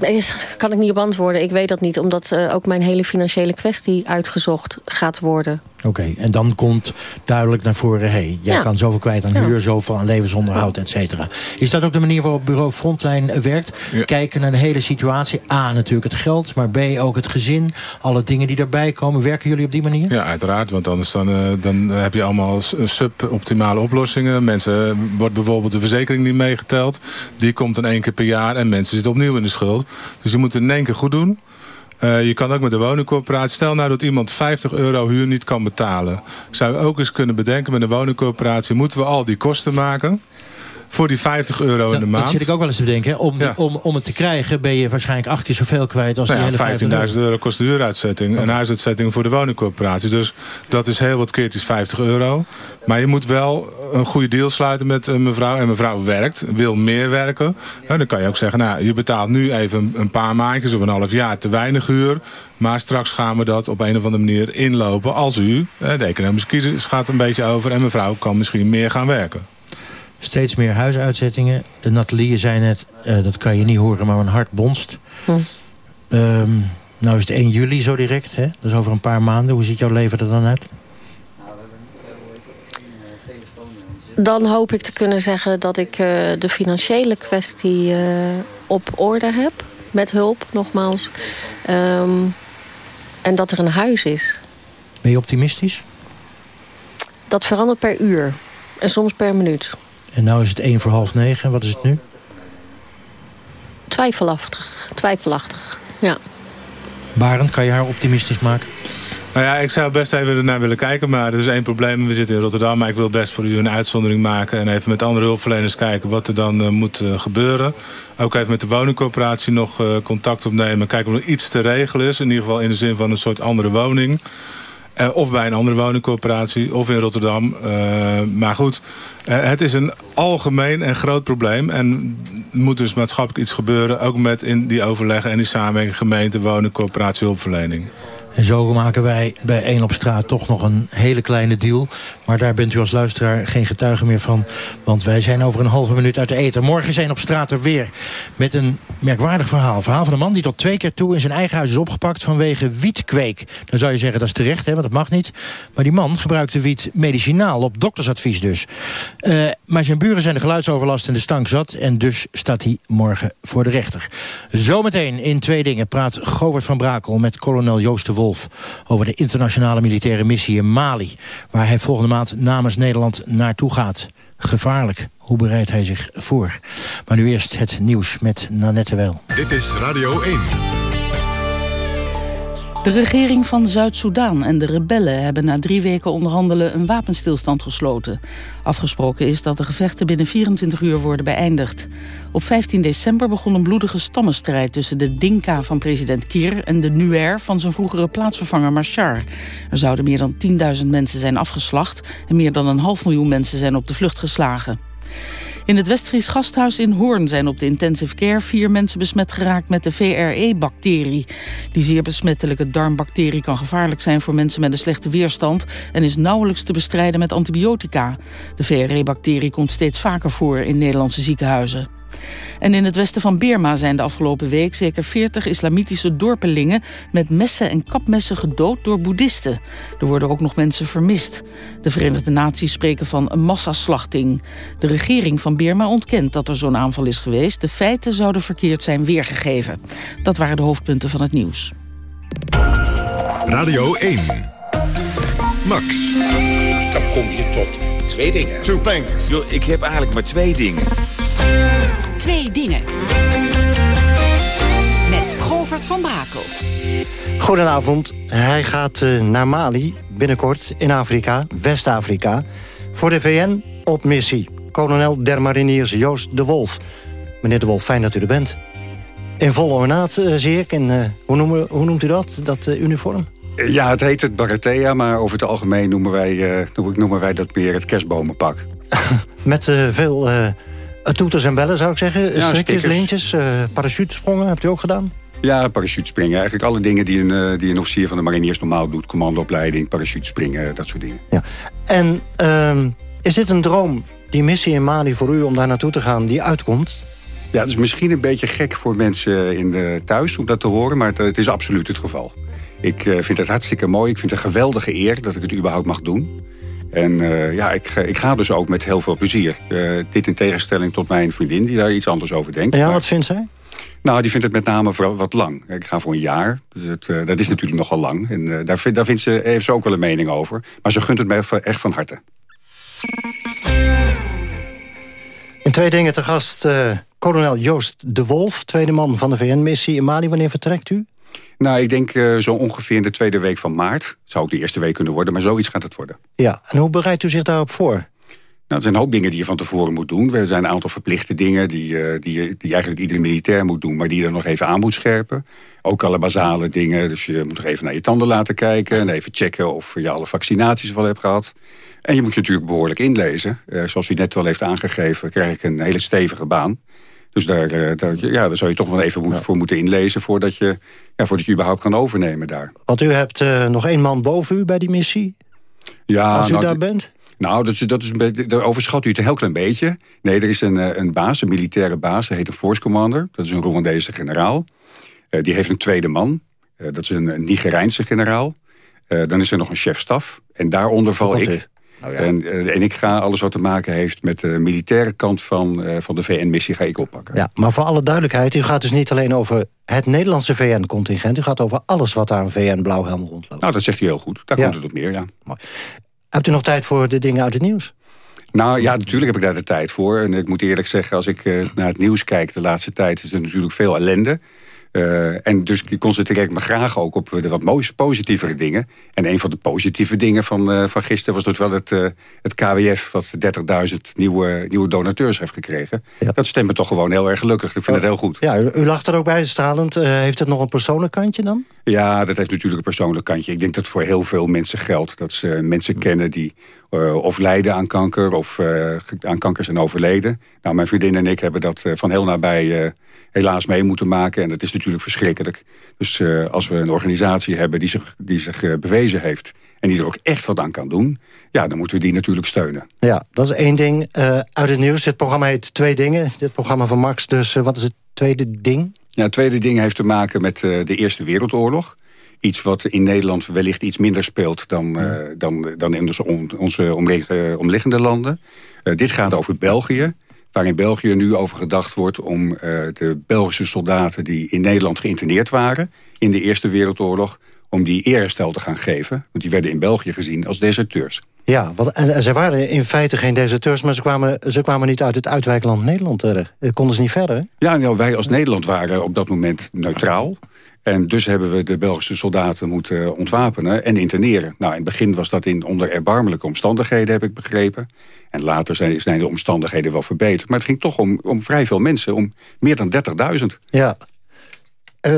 (laughs) kan ik niet op antwoorden. Ik weet dat niet, omdat uh, ook mijn hele financiële kwestie uitgezocht gaat worden. Oké, en dan komt duidelijk naar voren... hé, hey, jij ja. kan zoveel kwijt aan huur, zoveel aan levensonderhoud, et cetera. Is dat ook de manier waarop bureau Frontline werkt? Ja. Kijken naar de hele situatie. A, natuurlijk het geld, maar B, ook het gezin. Alle dingen die daarbij komen. Werken jullie op die manier? Ja, uiteraard, want anders dan, uh, dan heb je allemaal suboptimale oplossingen. Mensen, wordt bijvoorbeeld de verzekering niet meegeteld. Die komt in één keer per jaar en mensen zitten opnieuw in de schuld. Dus je moet het in één keer goed doen. Uh, je kan ook met de woningcorporatie... Stel nou dat iemand 50 euro huur niet kan betalen. Zou je ook eens kunnen bedenken met een woningcorporatie... moeten we al die kosten maken voor die 50 euro dat, in de maand. Dat zit ik ook wel eens te bedenken. Om, ja. om, om het te krijgen ben je waarschijnlijk acht keer zoveel kwijt als nou ja, die hele 15.000 euro kost de huuruitzetting. Okay. Een huisuitzetting voor de woningcorporatie. Dus dat is heel wat keertjes 50 euro. Maar je moet wel een goede deal sluiten met een mevrouw. En mevrouw werkt, wil meer werken. Ja, dan kan je ook zeggen, nou, je betaalt nu even een paar maandjes of een half jaar te weinig huur. Maar straks gaan we dat op een of andere manier inlopen als u. De economische crisis gaat een beetje over en mevrouw kan misschien meer gaan werken steeds meer huisuitzettingen. De Nathalie zei net, uh, dat kan je niet horen, maar mijn hart bonst. Hm. Um, nou is het 1 juli zo direct, hè? is over een paar maanden. Hoe ziet jouw leven er dan uit? Dan hoop ik te kunnen zeggen dat ik uh, de financiële kwestie uh, op orde heb. Met hulp, nogmaals. Um, en dat er een huis is. Ben je optimistisch? Dat verandert per uur. En soms per minuut. En nu is het één voor half negen. Wat is het nu? Twijfelachtig. Twijfelachtig, ja. Barend, kan je haar optimistisch maken? Nou ja, ik zou best even naar willen kijken, maar er is één probleem. We zitten in Rotterdam, maar ik wil best voor u een uitzondering maken... en even met andere hulpverleners kijken wat er dan uh, moet uh, gebeuren. Ook even met de woningcorporatie nog uh, contact opnemen. Kijken of er iets te regelen is. In ieder geval in de zin van een soort andere woning. Of bij een andere woningcorporatie, of in Rotterdam. maar goed, het is een algemeen en groot probleem. En er moet dus maatschappelijk iets gebeuren. Ook met in die overleggen en die samenwerking gemeente, woningcorporatie, hulpverlening. En zo maken wij bij 1 op straat toch nog een hele kleine deal. Maar daar bent u als luisteraar geen getuige meer van. Want wij zijn over een halve minuut uit de eten. Morgen zijn op straat er weer met een merkwaardig verhaal. verhaal van een man die tot twee keer toe in zijn eigen huis is opgepakt... vanwege wietkweek. Dan zou je zeggen dat is terecht, hè, want dat mag niet. Maar die man gebruikte wiet medicinaal, op doktersadvies dus. Uh, maar zijn buren zijn de geluidsoverlast en de stank zat... en dus staat hij morgen voor de rechter. Zometeen in twee dingen praat Govert van Brakel met kolonel Joost de Over de internationale militaire missie in Mali... waar hij volgende maand namens Nederland naartoe gaat. Gevaarlijk. Hoe bereidt hij zich voor? Maar nu eerst het nieuws met Nanette Wel. Dit is Radio 1. De regering van Zuid-Soedan en de rebellen hebben na drie weken onderhandelen een wapenstilstand gesloten. Afgesproken is dat de gevechten binnen 24 uur worden beëindigd. Op 15 december begon een bloedige stammenstrijd tussen de Dinka van president Kier en de Nuer van zijn vroegere plaatsvervanger Machar. Er zouden meer dan 10.000 mensen zijn afgeslacht en meer dan een half miljoen mensen zijn op de vlucht geslagen. In het Westfries gasthuis in Hoorn zijn op de intensive care vier mensen besmet geraakt met de VRE-bacterie. Die zeer besmettelijke darmbacterie kan gevaarlijk zijn voor mensen met een slechte weerstand en is nauwelijks te bestrijden met antibiotica. De VRE-bacterie komt steeds vaker voor in Nederlandse ziekenhuizen. En in het westen van Birma zijn de afgelopen week zeker 40 islamitische dorpelingen met messen en kapmessen gedood door boeddhisten. Er worden ook nog mensen vermist. De Verenigde Naties spreken van een massaslachting. De regering van Birma ontkent dat er zo'n aanval is geweest. De feiten zouden verkeerd zijn weergegeven. Dat waren de hoofdpunten van het nieuws. Radio 1. Max. Dan kom je tot twee dingen. Two things. Yo, ik heb eigenlijk maar twee dingen. Twee dingen. Met Govert van Brakel. Goedenavond. Hij gaat uh, naar Mali, binnenkort in Afrika, West-Afrika... voor de VN op missie. Kolonel der Mariniers Joost de Wolf. Meneer de Wolf, fijn dat u er bent. In volle ornaat, uh, zie ik. En, uh, hoe, noemen, hoe noemt u dat, dat uniform? Ja, het heet het Baratea, maar over het algemeen noemen wij, noemen wij dat meer het kerstbomenpak. (laughs) Met veel toeters en bellen, zou ik zeggen. Ja, Strikjes, lintjes, parachutesprongen, hebt u ook gedaan? Ja, parachutespringen. Eigenlijk alle dingen die een, die een officier van de mariniers normaal doet. Commandoopleiding, parachutespringen, dat soort dingen. Ja. En uh, is dit een droom, die missie in Mali voor u om daar naartoe te gaan, die uitkomt? Ja, het is misschien een beetje gek voor mensen in de thuis om dat te horen... maar het, het is absoluut het geval. Ik uh, vind het hartstikke mooi. Ik vind het een geweldige eer dat ik het überhaupt mag doen. En uh, ja, ik, ik, ga dus ook met heel veel plezier. Uh, dit in tegenstelling tot mijn vriendin, die daar iets anders over denkt. Ja, maar... wat vindt zij? Nou, die vindt het met name vooral wat lang. Ik ga voor een jaar. Dus het, uh, dat is natuurlijk nogal lang. En daar, vind, daar vindt ze, heeft ze ook wel een mening over. Maar ze gunt het mij echt van harte. In twee dingen te gast kolonel Joost de Wolf... tweede man van de VN-missie in Mali. Wanneer vertrekt u? Nou, ik denk uh, zo ongeveer in de tweede week van maart. Zou ook de eerste week kunnen worden, maar zoiets gaat het worden. Ja, en hoe bereidt u zich daarop voor? Nou, er zijn een hoop dingen die je van tevoren moet doen. Er zijn een aantal verplichte dingen die, uh, die, die eigenlijk iedere militair moet doen... maar die je er nog even aan moet scherpen. Ook alle basale dingen. Dus je moet nog even naar je tanden laten kijken... en even checken of je alle vaccinaties wel hebt gehad. En je moet je natuurlijk behoorlijk inlezen. Uh, zoals u net wel heeft aangegeven, krijg ik een hele stevige baan. Dus daar, uh, daar, ja, daar zou je toch wel even ja. voor moeten inlezen... Voordat je, ja, voordat je überhaupt kan overnemen daar. Want u hebt nog één man boven u bij die missie? Ja, Als u nou, daar bent? Nou, dat is, dat is een beetje, daar overschat u het een heel klein beetje. Nee, er is een, een baas, een militaire baas, hij heet een force commander. Dat is een Rwandese generaal. Uh, die heeft een tweede man, uh, dat is een, een Nigerijnse generaal. Uh, dan is er nog een chef-staf. En daaronder val ik. Oh ja. en, en ik ga alles wat te maken heeft met de militaire kant van, van de VN-missie ga ik oppakken. Ja, maar voor alle duidelijkheid, u gaat dus niet alleen over het Nederlandse VN-contingent. U gaat over alles wat daar een VN-blauwhelm rondloopt. Nou, dat zegt u heel goed. Daar ja. komt het op neer, ja. Mooi. Hebt u nog tijd voor de dingen uit het nieuws? Nou ja, natuurlijk heb ik daar de tijd voor. En ik moet eerlijk zeggen, als ik uh, naar het nieuws kijk de laatste tijd... is er natuurlijk veel ellende. Uh, en dus concentreer ik me graag ook op de wat mooiste, positievere dingen. En een van de positieve dingen van, uh, van gisteren was dus wel het, uh, het KWF... wat 30.000 nieuwe, nieuwe donateurs heeft gekregen. Ja. Dat stemt me toch gewoon heel erg gelukkig. Ik vind het heel goed. Ja, u, u lacht er ook bij, stralend. heeft het nog een persoonlijk kantje dan? Ja, dat heeft natuurlijk een persoonlijk kantje. Ik denk dat voor heel veel mensen geldt. Dat ze mensen kennen die of lijden aan kanker... of aan kanker zijn overleden. Nou, mijn vriendin en ik hebben dat van heel nabij helaas mee moeten maken. En dat is natuurlijk verschrikkelijk. Dus uh, als we een organisatie hebben die zich, die zich uh, bewezen heeft... en die er ook echt wat aan kan doen... ja, dan moeten we die natuurlijk steunen. Ja, dat is één ding. Uh, uit het nieuws, dit programma heet Twee Dingen. Dit programma van Max, dus wat is het tweede ding? Ja, het tweede ding heeft te maken met de Eerste Wereldoorlog. Iets wat in Nederland wellicht iets minder speelt... dan, ja. dan, dan in onze, onze omliggende landen. dit gaat over België waar in België nu over gedacht wordt om uh, de Belgische soldaten... die in Nederland geïnterneerd waren in de Eerste Wereldoorlog... om die eerherstel te gaan geven. Want die werden in België gezien als deserteurs. Ja, want, en ze waren in feite geen deserteurs... maar ze kwamen, ze kwamen niet uit het uitwijkland Nederland terug. Konden ze niet verder, hè? Ja, nou, wij als Nederland waren op dat moment neutraal. En dus hebben we de Belgische soldaten moeten ontwapenen en interneren. Nou, in het begin was dat in onder erbarmelijke omstandigheden, heb ik begrepen. En later zijn, zijn de omstandigheden wel verbeterd. Maar het ging toch om, om vrij veel mensen, om meer dan 30.000. Ja.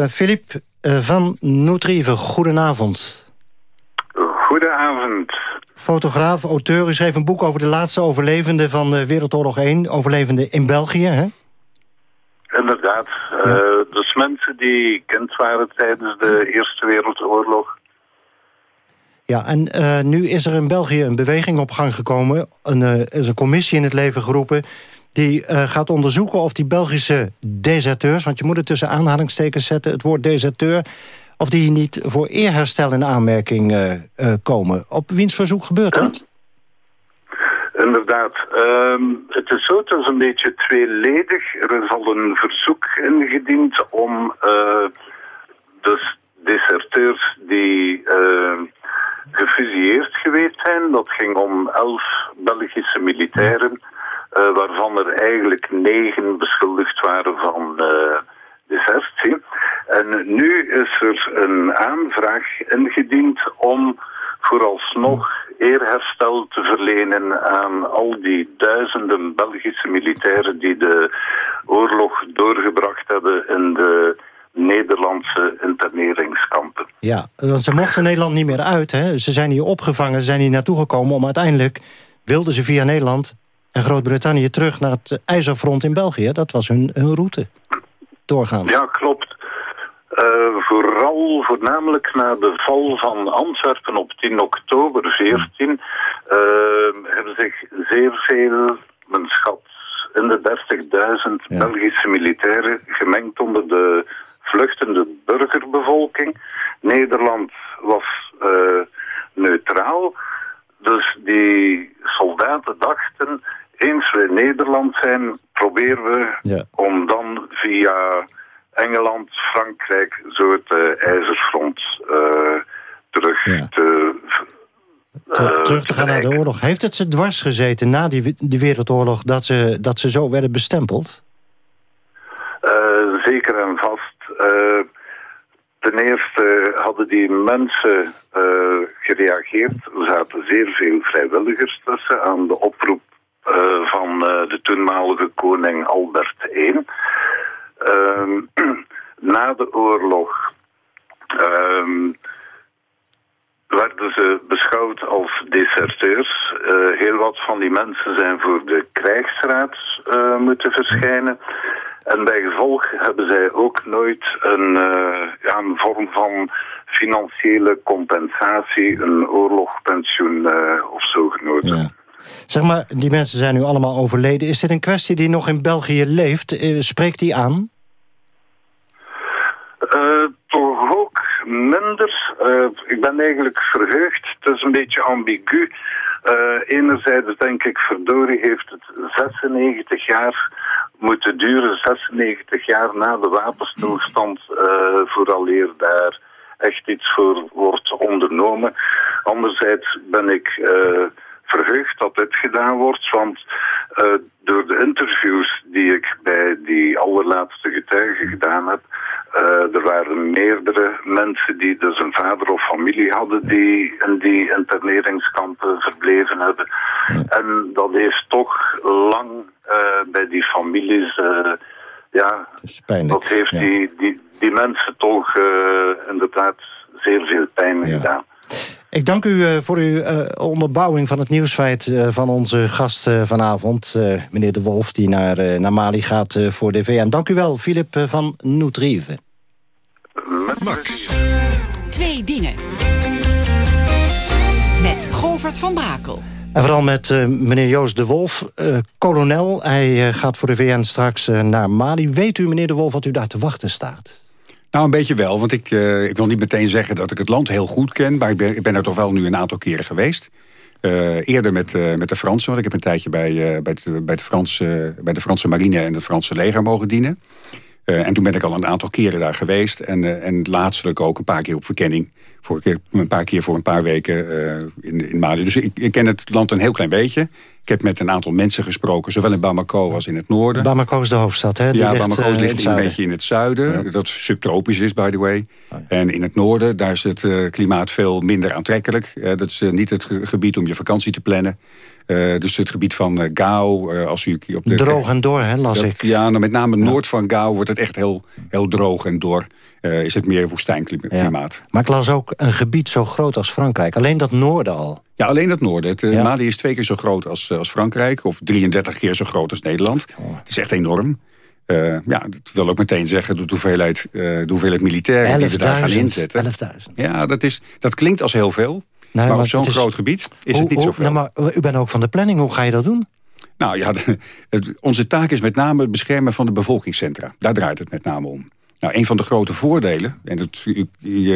Filip uh, uh, van Nutrieve, goedenavond. Goedenavond. Fotograaf, auteur, u schreef een boek over de laatste overlevenden van uh, Wereldoorlog 1. Overlevenden in België, hè? Inderdaad. Ja. Uh, dus mensen die kind waren tijdens de Eerste Wereldoorlog. Ja, en uh, nu is er in België een beweging op gang gekomen. Een, uh, is een commissie in het leven geroepen... die gaat onderzoeken of die Belgische deserteurs... want je moet het tussen aanhalingstekens zetten, het woord deserteur... of die niet voor eerherstel in aanmerking komen. Op wiens verzoek gebeurt dat? Inderdaad. Um, het is zo, het is een beetje tweeledig. Er is al een verzoek ingediend om uh, dus deserteurs die uh, gefusilleerd geweest zijn. Dat ging om elf Belgische militairen, uh, waarvan er eigenlijk negen beschuldigd waren van desertie. En nu is er een aanvraag ingediend om vooralsnog eerherstel te verlenen aan al die duizenden Belgische militairen die de oorlog doorgebracht hebben in de Nederlandse interneringskampen. Ja, want ze mochten Nederland niet meer uit. Hè? Ze zijn hier opgevangen, ze zijn hier naartoe gekomen... om uiteindelijk wilden ze via Nederland en Groot-Brittannië terug... naar het ijzerfront in België. Dat was hun, hun route. Doorgaan. Ja, klopt. Uh, vooral, voornamelijk na de val van Antwerpen op 10 oktober 14... Uh, hebben zich zeer veel, men schat in de 30.000 ja. Belgische militairen... gemengd onder de vluchtende burgerbevolking. Nederland was uh, neutraal. Dus die soldaten dachten... eens we in Nederland zijn, proberen we ja. om dan via Engeland, Frankrijk, zo het uh, ijzerfront uh, terug ja. te... Uh, terug te gaan naar de oorlog. Heeft het ze dwars gezeten na die, die wereldoorlog dat ze, dat ze zo werden bestempeld? zeker en vast. ten eerste hadden die mensen gereageerd. Er zaten zeer veel vrijwilligers tussen aan de oproep van de toenmalige koning Albert I. Um, (clears throat) na de oorlog um, werden ze beschouwd als deserteurs. Uh, heel wat van die mensen zijn voor de krijgsraad uh, moeten verschijnen. En bij gevolg hebben zij ook nooit een, uh, ja, een vorm van financiële compensatie, een oorlogpensioen of zo genoten. Ja. Zeg maar, die mensen zijn nu allemaal overleden. Is dit een kwestie die nog in België leeft? spreekt die aan? Uh, toch ook minder. Uh, ik ben eigenlijk verheugd. Het is een beetje ambigu. Uh, enerzijds denk ik, verdorie heeft het 96 jaar moeten duren. 96 jaar na de wapenstilstand vooraleer daar echt iets voor wordt ondernomen. Anderzijds ben ik verheugd dat dit gedaan wordt, want door de interviews die ik bij die allerlaatste getuigen gedaan heb, Eh, er waren meerdere mensen die dus een vader of familie hadden die in die interneringskampen verbleven hebben. En dat heeft toch lang eh, bij die families, eh, ja, dat heeft die, die, die mensen toch inderdaad zeer veel pijn gedaan. Ik dank u voor uw onderbouwing van het nieuwsfeit van onze gast vanavond. meneer De Wolf, die naar, naar Mali gaat voor de VN. Dank u wel, Filip van Noetrieve. Max. Twee dingen. Met Govert van Brakel. En vooral met meneer Joost de Wolf, kolonel. Hij gaat voor de VN straks naar Mali. Weet u, meneer de Wolf, wat u daar te wachten staat? Nou, een beetje wel, want ik, uh, ik wil niet meteen zeggen dat ik het land heel goed ken... maar ik ben, er toch wel nu een aantal keren geweest. Uh, eerder met, uh, met de Fransen, want ik heb een tijdje bij, bij, bij, de Franse, bij de Franse marine en het Franse leger mogen dienen. En toen ben ik al een aantal keren daar geweest. En, en laatstelijk ook een paar keer op verkenning. Vorige keer een paar keer voor een paar weken in, in Mali. Dus ik, ik ken het land een heel klein beetje. Ik heb met een aantal mensen gesproken, zowel in Bamako als in het noorden. Bamako is de hoofdstad, hè? Die ja, ligt, Bamako ligt een beetje in het zuiden. Dat subtropisch is, by the way. En in het noorden, daar is het klimaat veel minder aantrekkelijk. Dat is niet het gebied om je vakantie te plannen. Dus het gebied van Gao, als u op de... Droog en door, hè, las dat, ik. Ja, nou, met name noord van Gao wordt het echt heel, heel droog en door. is het meer woestijnklimaat. Ja. Maar ik las ook een gebied zo groot als Frankrijk. Alleen dat noorden al. Ja, alleen het noorden. Het, ja. Mali is twee keer zo groot als, als Frankrijk. Of 33 keer zo groot als Nederland. Oh. Het is echt enorm. Uh, ja, dat wil ook meteen zeggen de hoeveelheid, uh, de hoeveelheid militairen die we daar gaan inzetten. 11.000. Ja, dat, is, dat klinkt als heel veel. Nee, maar, op zo'n groot gebied is hoe, het niet hoe, zoveel. Nou, maar u bent ook van de planning. Hoe ga je dat doen? Nou ja, (laughs) het, onze taak is met name het beschermen van de bevolkingscentra. Daar draait het met name om. Nou, een van de grote voordelen, en dat, u, u,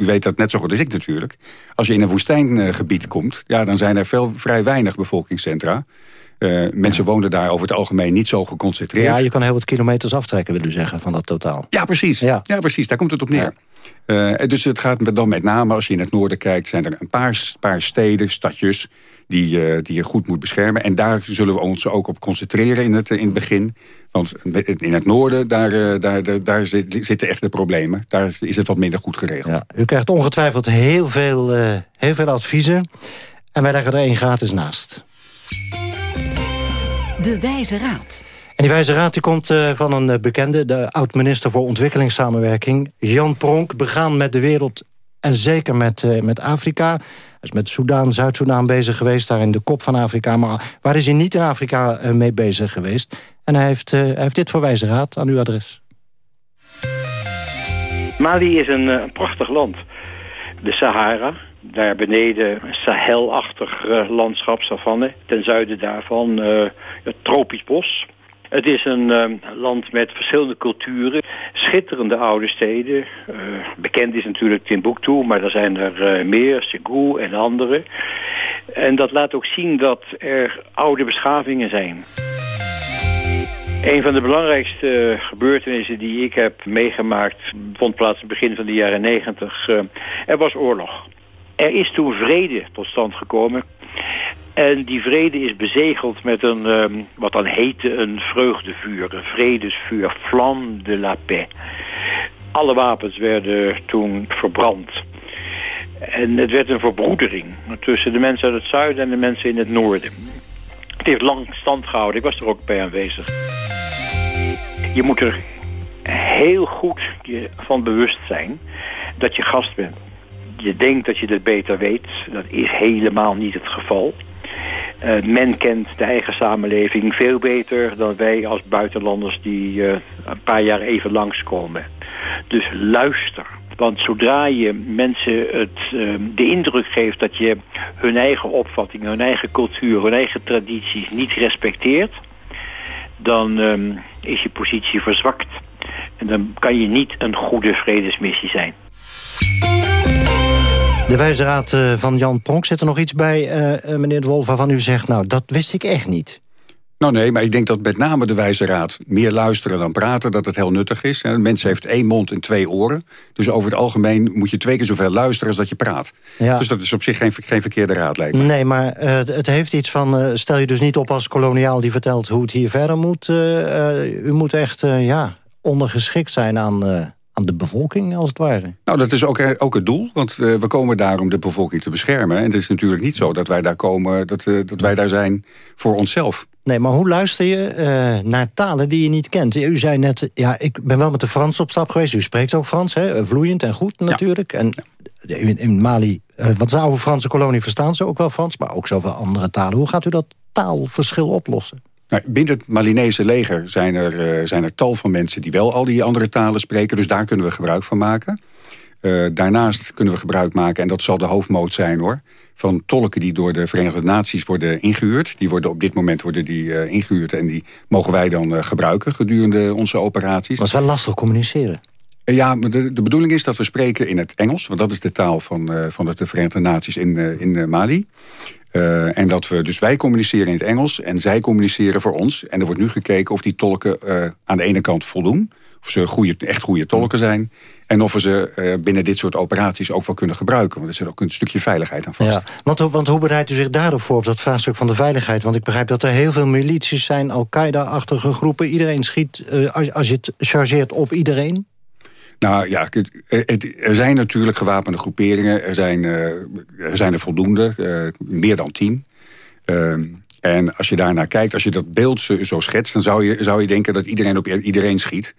u, weet dat net zo goed als ik natuurlijk... als je in een woestijngebied komt, ja, dan zijn er veel, vrij weinig bevolkingscentra. Uh, mensen wonen daar over het algemeen niet zo geconcentreerd. Ja, je kan heel wat kilometers aftrekken, wil u zeggen, van dat totaal. Ja, precies. Ja, ja precies. Daar komt het op neer. Ja. Uh, dus het gaat dan met name, als je in het noorden kijkt... zijn er een paar, paar steden, stadjes, die, uh, die je goed moet beschermen. En daar zullen we ons ook op concentreren in het, in het begin. Want in het noorden, daar, daar, daar, daar zitten echt de problemen. Daar is het wat minder goed geregeld. Ja, u krijgt ongetwijfeld heel veel, heel veel adviezen. En wij leggen er één gratis naast. De Wijze Raad. Die Wijze Raad die komt uh, van een uh, bekende, de oud-minister voor ontwikkelingssamenwerking, Jan Pronk, begaan met de wereld en zeker met, uh, met Afrika. Hij is met Soudaan, Zuid-Soedan bezig geweest, daar in de kop van Afrika. Maar waar is hij niet in Afrika mee bezig geweest? En hij heeft, hij heeft dit voor Wijze Raad aan uw adres. Mali is een, prachtig land. De Sahara, daar beneden een Sahelachtig landschap, savanne. Ten zuiden daarvan uh, het tropisch bos. Het is een uh, land met verschillende culturen, schitterende oude steden. bekend is natuurlijk Timbuktu, maar er zijn er meer, Segou en andere. En dat laat ook zien dat er oude beschavingen zijn. Een van de belangrijkste gebeurtenissen die ik heb meegemaakt... vond plaats in het begin van de jaren negentig. er was oorlog. Er is toen vrede tot stand gekomen. En die vrede is bezegeld met een, um, wat dan heette een vreugdevuur, een vredesvuur, flamme de la paix. Alle wapens werden toen verbrand. En het werd een verbroedering tussen de mensen uit het zuiden en de mensen in het noorden. Het heeft lang stand gehouden, ik was er ook bij aanwezig. Je moet er heel goed van bewust zijn dat je gast bent je denkt dat je het beter weet. Dat is helemaal niet het geval. Uh, men kent de eigen samenleving veel beter dan wij als buitenlanders die uh, een paar jaar even langskomen. Dus luister. Want zodra je mensen het, uh, de indruk geeft dat je hun eigen opvatting, hun eigen cultuur, hun eigen tradities niet respecteert, dan um, is je positie verzwakt. En dan kan je niet een goede vredesmissie zijn. De wijze raad uh, van Jan Pronk, zit er nog iets bij, uh, meneer De Wolf, waarvan u zegt... nou, dat wist ik echt niet. Nou nee, maar ik denk dat met name de wijze raad meer luisteren dan praten, dat het heel nuttig is. Een mens heeft één mond en twee oren. Dus over het algemeen moet je twee keer zoveel luisteren als dat je praat. Ja. Dus dat is op zich geen, geen verkeerde raad, lijkt me. Nee, maar uh, het heeft iets van, uh, stel je dus niet op als koloniaal die vertelt hoe het hier verder moet. U moet echt ja, ondergeschikt zijn aan aan de bevolking, als het ware. Nou, dat is ook, eh, ook het doel, want uh, we komen daar om de bevolking te beschermen. En het is natuurlijk niet zo dat wij daar komen, dat, uh, dat wij daar zijn voor onszelf. Nee, maar hoe luister je uh, naar talen die je niet kent? U zei net, ja, ik ben wel met de Frans op stap geweest. U spreekt ook Frans, hè? vloeiend en goed natuurlijk. Ja. En in, in Mali, wat zou een Franse kolonie verstaan ze ook wel Frans... maar ook zoveel andere talen. Hoe gaat u dat taalverschil oplossen? Nou, binnen het Malinese leger zijn er, uh, zijn er tal van mensen die wel al die andere talen spreken. Dus daar kunnen we gebruik van maken. Uh, daarnaast kunnen we gebruik maken, en dat zal de hoofdmoot zijn hoor... van tolken die door de Verenigde Naties worden ingehuurd. Die worden op dit moment worden die, uh, ingehuurd en die mogen wij dan gebruiken gedurende onze operaties. Is wel lastig communiceren. Ja, de, de bedoeling is dat we spreken in het Engels. Want dat is de taal van, van de Verenigde Naties in, in Mali. En dat we, dus wij communiceren in het Engels en zij communiceren voor ons. En er wordt nu gekeken of die tolken aan de ene kant voldoen. Of ze goede, echt goede tolken zijn. En of we ze binnen dit soort operaties ook wel kunnen gebruiken. Want er zit ook een stukje veiligheid aan vast. Ja, want, want hoe bereidt u zich daarop voor, op dat vraagstuk van de veiligheid? Want ik begrijp dat er heel veel milities zijn, Al-Qaeda-achtige groepen. Iedereen schiet, als, als je het chargeert op iedereen. Nou ja, het, er zijn natuurlijk gewapende groeperingen. Er zijn, uh, er, zijn er voldoende, uh, meer dan tien. Uh, en als je daarnaar kijkt, als je dat beeld zo, zo, schetst... dan zou je, zou je denken dat iedereen op iedereen schiet.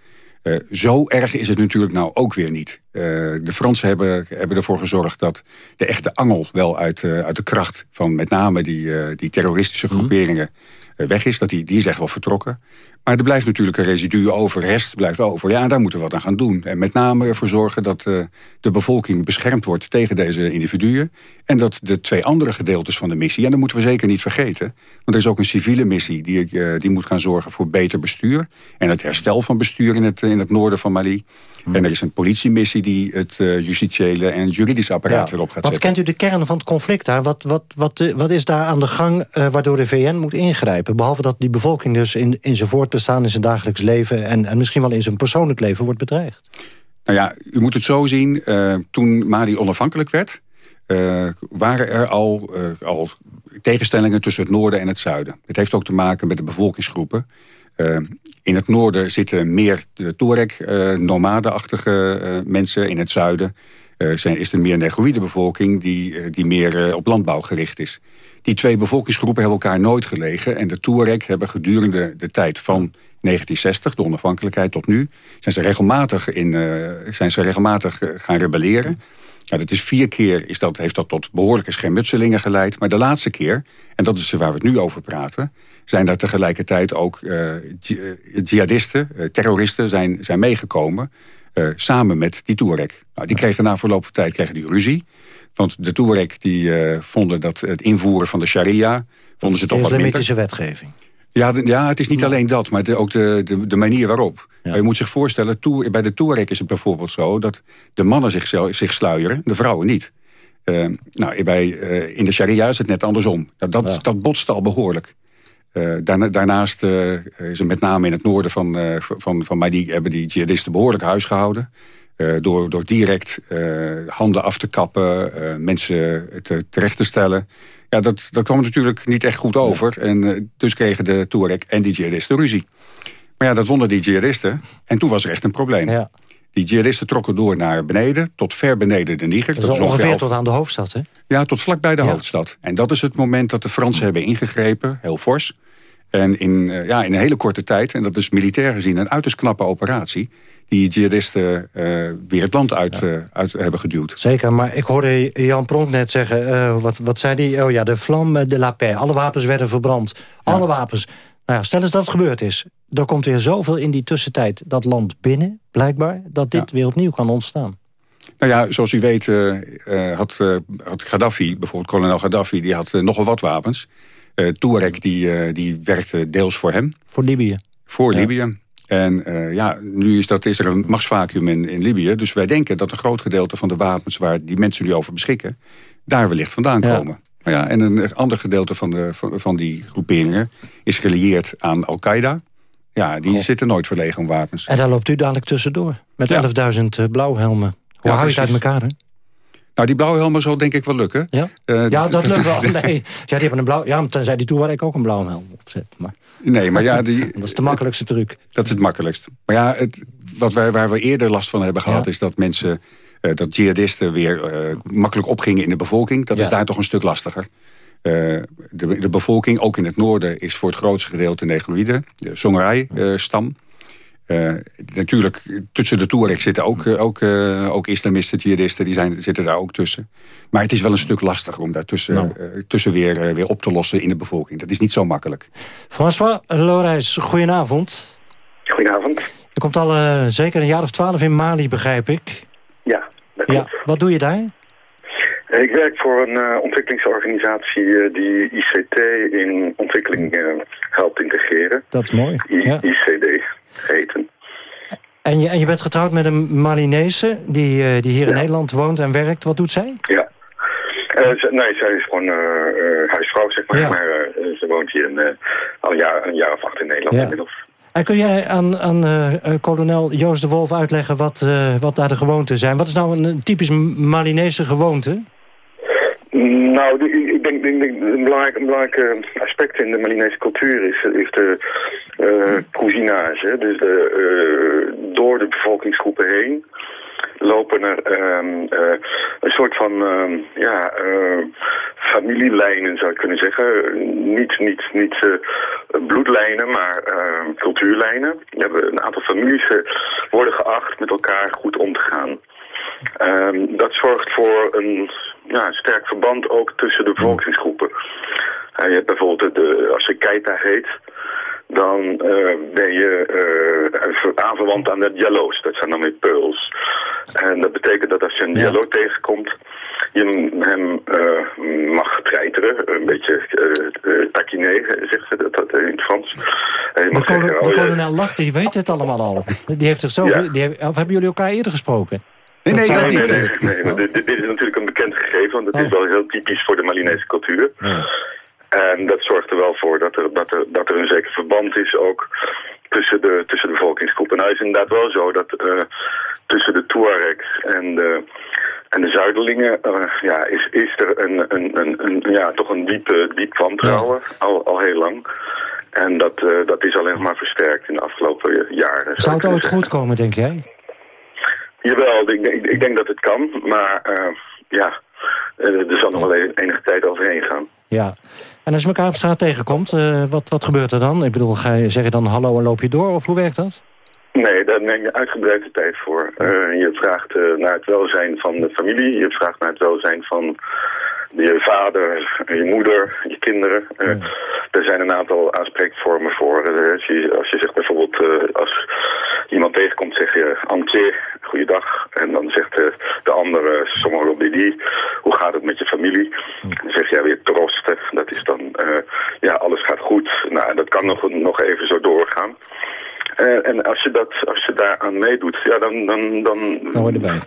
Zo erg is het natuurlijk nou ook weer niet. de Fransen hebben, hebben ervoor gezorgd dat de echte angel... wel uit, uit de kracht van met name die, die terroristische mhm. groeperingen... weg is. Dat die, die is echt wel vertrokken. Maar er blijft natuurlijk een residu over, rest blijft over. Ja, daar moeten we wat aan gaan doen. En met name ervoor zorgen dat uh, de bevolking beschermd wordt tegen deze individuen. En dat de twee andere gedeeltes van de missie, en dat moeten we zeker niet vergeten. Want er is ook een civiele missie die, uh, die moet gaan zorgen voor beter bestuur. En het herstel van bestuur in het, in het noorden van Mali. Hmm. En er is een politiemissie die het uh, justitiële en juridische apparaat ja. weer op gaat wat zetten. Wat kent u de kern van het conflict daar? Wat, wat, wat, wat is daar aan de gang waardoor de VN moet ingrijpen? Behalve dat die bevolking dus in, in zijn voort bestaan in zijn dagelijks leven... En, en misschien wel in zijn persoonlijk leven wordt bedreigd. Nou ja, u moet het zo zien. Uh, toen Mali onafhankelijk werd... Uh, waren er al, uh, al tegenstellingen tussen het noorden en het zuiden. Het heeft ook te maken met de bevolkingsgroepen. in het noorden zitten meer de Touareg, nomadenachtige mensen. In het zuiden zijn, is er meer negroïde bevolking... die, die meer op landbouw gericht is. Die twee bevolkingsgroepen hebben elkaar nooit gelegen. En de Touareg hebben gedurende de tijd van 1960, de onafhankelijkheid tot nu... zijn ze regelmatig, in, uh, zijn ze regelmatig uh, gaan rebelleren. Dat is vier keer is dat, heeft dat tot behoorlijke schermutselingen geleid. Maar de laatste keer, en dat is waar we het nu over praten... zijn daar tegelijkertijd ook uh, jihadisten, terroristen zijn, zijn meegekomen... samen met die Touareg. Nou, die kregen na verloop van tijd kregen die ruzie... Want de Touareg die uh, vonden dat het invoeren van de sharia... vonden ze toch wat minder. wetgeving. Ja, ja, het is niet alleen dat, maar de, ook de, de, de, manier waarop. Ja. Je moet zich voorstellen, toe, bij de Touareg is het bijvoorbeeld zo... dat de mannen zich, zich sluieren, de vrouwen niet. Uh, nou, bij, uh, in de sharia is het net andersom. Dat, ja. dat botst al behoorlijk. Uh, daarna, daarnaast is er met name in het noorden van, van, van Mali... hebben die jihadisten behoorlijk huis gehouden. Uh, door, door direct uh, handen af te kappen, uh, mensen te, terecht te stellen. Ja, dat, dat kwam natuurlijk niet echt goed over. En dus kregen de Touareg en die jihadisten ruzie. Maar ja, dat wonnen die jihadisten. En toen was er echt een probleem. Ja. Die jihadisten trokken door naar beneden, tot ver beneden de Niger. Dat is ongeveer, ongeveer tot aan de hoofdstad, hè? Ja, tot vlakbij de ja. hoofdstad. En dat is het moment dat de Fransen hebben ingegrepen, heel fors. En in, ja, in een hele korte tijd, en dat is militair gezien een uiterst knappe operatie die jihadisten uh, weer het land uit, ja. uh, uit, hebben geduwd. Zeker, maar ik hoorde Jan Pronk net zeggen... Uh, wat, wat zei hij? Oh ja, de flamme de la paix. Alle wapens werden verbrand. Alle ja. wapens. Nou ja, stel eens dat het gebeurd is. Er komt weer zoveel in die tussentijd dat land binnen, blijkbaar... dat dit weer opnieuw kan ontstaan. Nou ja, zoals u weet had, had Gaddafi, bijvoorbeeld kolonel Gaddafi... die had nogal wat wapens. Touareg die, die werkte deels voor hem. Voor Libië. Voor Libië. En ja, nu is, dat, is er een machtsvacuum in, in Libië. Dus wij denken dat een groot gedeelte van de wapens... waar die mensen nu over beschikken, daar wellicht vandaan ja. komen. Maar ja, en een ander gedeelte van, de, van, van die groeperingen... is gelieerd aan Al-Qaeda. Ja, die Goh. zitten nooit verlegen om wapens. En daar loopt u dadelijk tussendoor. Met ja. 11.000 blauwhelmen. Hoe hou je het uit elkaar, hè? Nou, die blauwe helmen zal denk ik wel lukken. Ja, Uh, ja dat lukt (laughs) wel. Nee. Ja, die hebben een blauw, ja, tenzij die toe waar ik ook een blauwe helm opzet. Maar... Nee, maar ja... Die, (laughs) dat is de makkelijkste truc. Dat is het makkelijkst. Maar ja, het, wat wij, waar we eerder last van hebben gehad... Ja. is dat mensen, uh, dat jihadisten weer uh, makkelijk opgingen in de bevolking. Dat ja. is daar toch een stuk lastiger. Uh, de, de, bevolking, ook in het noorden, is voor het grootste gedeelte negroïde. De Songhai-stam. Uh, natuurlijk, tussen de Touareg zitten ook, uh, ook, uh, ook islamisten, jihadisten, die zijn, zitten daar ook tussen. Maar het is wel een stuk lastiger om daar tussen, nou. tussen weer, weer op te lossen in de bevolking. Dat is niet zo makkelijk. François Lorijs, goedenavond. Goedenavond. Je komt al zeker een jaar of twaalf in Mali, begrijp ik. Ja, dat ja. Wat doe je daar? Ik werk voor een ontwikkelingsorganisatie die ICT in ontwikkeling helpt integreren. Dat is mooi. I ja. ICD heten. En je, en je bent getrouwd met een Malinese die, uh, die hier ja. in Nederland woont en werkt. Wat doet zij? Ja. Uh, ze, nee, zij is gewoon uh, huisvrouw, zeg maar. Ja. Maar ze woont hier een, al een jaar, een jaar of acht in Nederland ja. inmiddels. En kun jij aan, aan kolonel Joost de Wolf uitleggen wat, wat daar de gewoonten zijn? Wat is nou een typisch Malinese gewoonte? Nou, ik denk, een, belangrijk, belangrijk aspect in de Malinese cultuur is, is de uh, cousinage. Dus de, uh, door de bevolkingsgroepen heen lopen er um, uh, een soort van uh, ja, familielijnen, zou ik kunnen zeggen. Niet, niet, niet bloedlijnen, maar cultuurlijnen. We hebben een aantal families worden geacht met elkaar goed om te gaan. Um, dat zorgt voor een ja, sterk verband ook tussen de bevolkingsgroepen. je hebt bijvoorbeeld, de, als je Keita heet, dan uh, ben je uh, aanverwant aan de Dialo's. Dat zijn dan weer peuls. En dat betekent dat als je een ja. tegenkomt, je hem uh, mag treiteren. Een beetje uh, taquiné, zegt ze dat, dat in het Frans. En de zeggen, oh, kolonel lacht, die weet het allemaal al. Die heeft zichzelf, ja. die of hebben jullie elkaar eerder gesproken? Nee, nee, dat nee, nee, nee, nee dit, dit, is natuurlijk een bekend gegeven, want het oh. is wel heel typisch voor de Malinese cultuur. Ja. En dat zorgt er wel voor dat er, dat er, dat er een zeker verband is ook tussen de, tussen de bevolkingsgroepen. Nou is het inderdaad wel zo dat uh, tussen de Tuaregs en de, en de Zuiderlingen uh, ja, is, is er een, een, een, een, ja, toch een diep, diep wantrouwen, ja. al, al heel lang. En dat, uh, dat is alleen maar versterkt in de afgelopen jaren. Zou het ooit goed komen, denk jij? Jawel, ik, ik, ik denk dat het kan, maar ja, er zal nog wel enige tijd overheen gaan. Ja, en als je elkaar op straat tegenkomt, uh, wat, wat gebeurt er dan? Ik bedoel, ga je zeggen dan hallo en loop je door? Of hoe werkt dat? Nee, daar neem je uitgebreide tijd voor. Uh, je vraagt uh, naar het welzijn van de familie. Je vraagt naar het welzijn van je vader, je moeder, je kinderen. Uh, ja. Er zijn een aantal aanspreekvormen voor. als, je, als je zegt bijvoorbeeld, als iemand tegenkomt, zeg je Antje, goeiedag. En dan zegt de, de andere, sommigen op die, hoe gaat het met je familie? Ja. Dan zeg je ja, weer trosten. Dat is dan, ja, alles gaat goed. Nou, dat kan nog, nog even zo doorgaan. Uh, en als je, dat, als je daaraan meedoet, ja, dan... Dan, dan, dan hoor je erbij.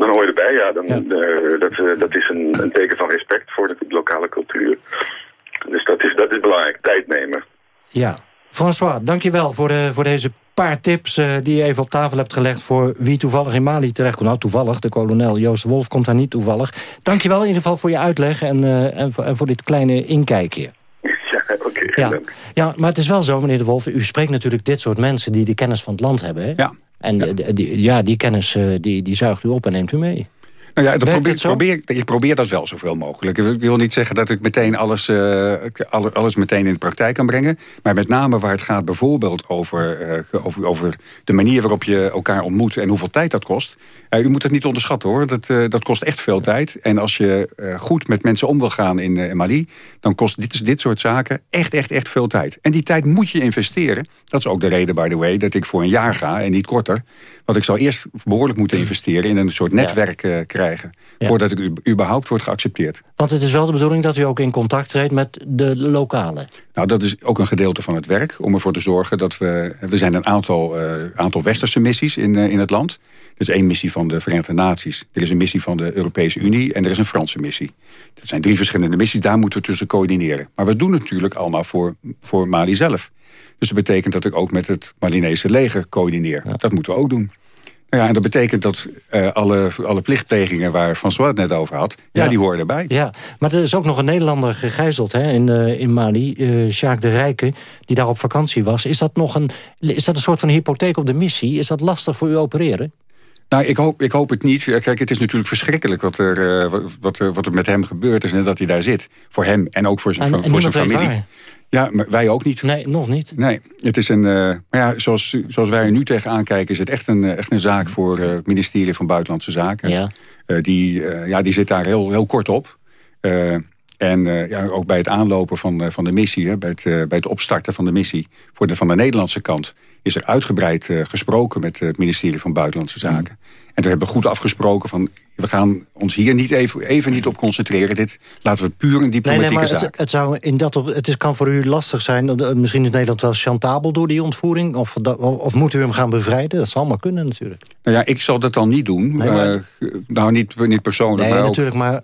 Dan hoor je erbij, ja. Dan, ja. Uh, dat, uh, dat is een, een, teken van respect voor de lokale cultuur. Dus dat is, dat is belangrijk, tijd nemen. Ja. François, dankjewel voor, de, voor deze paar tips die je even op tafel hebt gelegd... voor wie toevallig in Mali terechtkomt. Nou, toevallig, de kolonel Joost de Wolf komt daar niet toevallig. Dankjewel in ieder geval voor je uitleg en, en, voor, en voor dit kleine inkijkje. (laughs) Ja, oké. Okay, ja. ja, maar het is wel zo, meneer De Wolf... u spreekt natuurlijk dit soort mensen die de kennis van het land hebben. Hè? Ja. En ja. Die, die, ja, die kennis die, die zuigt u op en neemt u mee. Nou ja, dat probeer, probeer, ik probeer dat wel zoveel mogelijk. Ik wil niet zeggen dat ik meteen alles, uh, alles meteen in de praktijk kan brengen. Maar met name waar het gaat bijvoorbeeld over, uh, over, over de manier waarop je elkaar ontmoet... en hoeveel tijd dat kost. Uh, u moet het niet onderschatten hoor. Dat, dat kost echt veel tijd. En als je goed met mensen om wil gaan in, Mali... dan kost dit, dit soort zaken echt, echt, echt veel tijd. En die tijd moet je investeren. Dat is ook de reden, by the way, dat ik voor een jaar ga en niet korter. Want ik zou eerst behoorlijk moeten investeren in een soort netwerk. Krijgen. Ja. Voordat ik überhaupt word geaccepteerd. Want het is wel de bedoeling dat u ook in contact treedt met de lokale. Nou, dat is ook een gedeelte van het werk. Om ervoor te zorgen dat we... We zijn een aantal, uh, aantal westerse missies in, uh, in het land. Er is één missie van de Verenigde Naties. Er is een missie van de Europese Unie. En er is een Franse missie. Dat zijn drie verschillende missies. Daar moeten we tussen coördineren. Maar we doen het natuurlijk allemaal voor, voor Mali zelf. Dus dat betekent dat ik ook met het Malinese leger coördineer. Ja. Dat moeten we ook doen. Ja, en dat betekent dat uh, alle, alle plichtplegingen waar François het net over had... ja, die horen erbij. Ja, maar er is ook nog een Nederlander gegijzeld hè, in, uh, in Mali. Uh, Jacques de Rijke, die daar op vakantie was. Is dat, nog een, is dat een soort van hypotheek op de missie? Is dat lastig voor u opereren? Nou, ik hoop, ik hoop het niet. Kijk, het is natuurlijk verschrikkelijk wat er, uh, wat, er, wat er met hem gebeurd is... en dat hij daar zit. Voor hem en ook voor zijn, en, voor zijn familie. Waar. Ja, maar wij ook niet. Nee, nog niet. Nee, het is een. Uh, maar ja, zoals, zoals wij er nu tegenaan kijken, is het echt een, echt een zaak voor uh, het ministerie van Buitenlandse Zaken. Ja. Uh, die, ja, die zit daar heel, heel kort op. en ja, ook bij het aanlopen van, van de missie, hè, bij, het, bij het opstarten van de missie voor de, van de Nederlandse kant, is er uitgebreid gesproken met het ministerie van Buitenlandse Zaken. Mm. En toen hebben we goed afgesproken van... we gaan ons hier niet even, even niet op concentreren. Dit laten we puur een diplomatieke nee, nee, zaak. Het, het, zou in dat op, het is, kan voor u lastig zijn. Misschien is Nederland wel chantabel door die ontvoering. Of, of moet u hem gaan bevrijden? Dat zal maar kunnen natuurlijk. Nou ja, ik zal dat dan niet doen. Nee, maar... nou, niet, niet persoonlijk. Nee, maar natuurlijk, ook... maar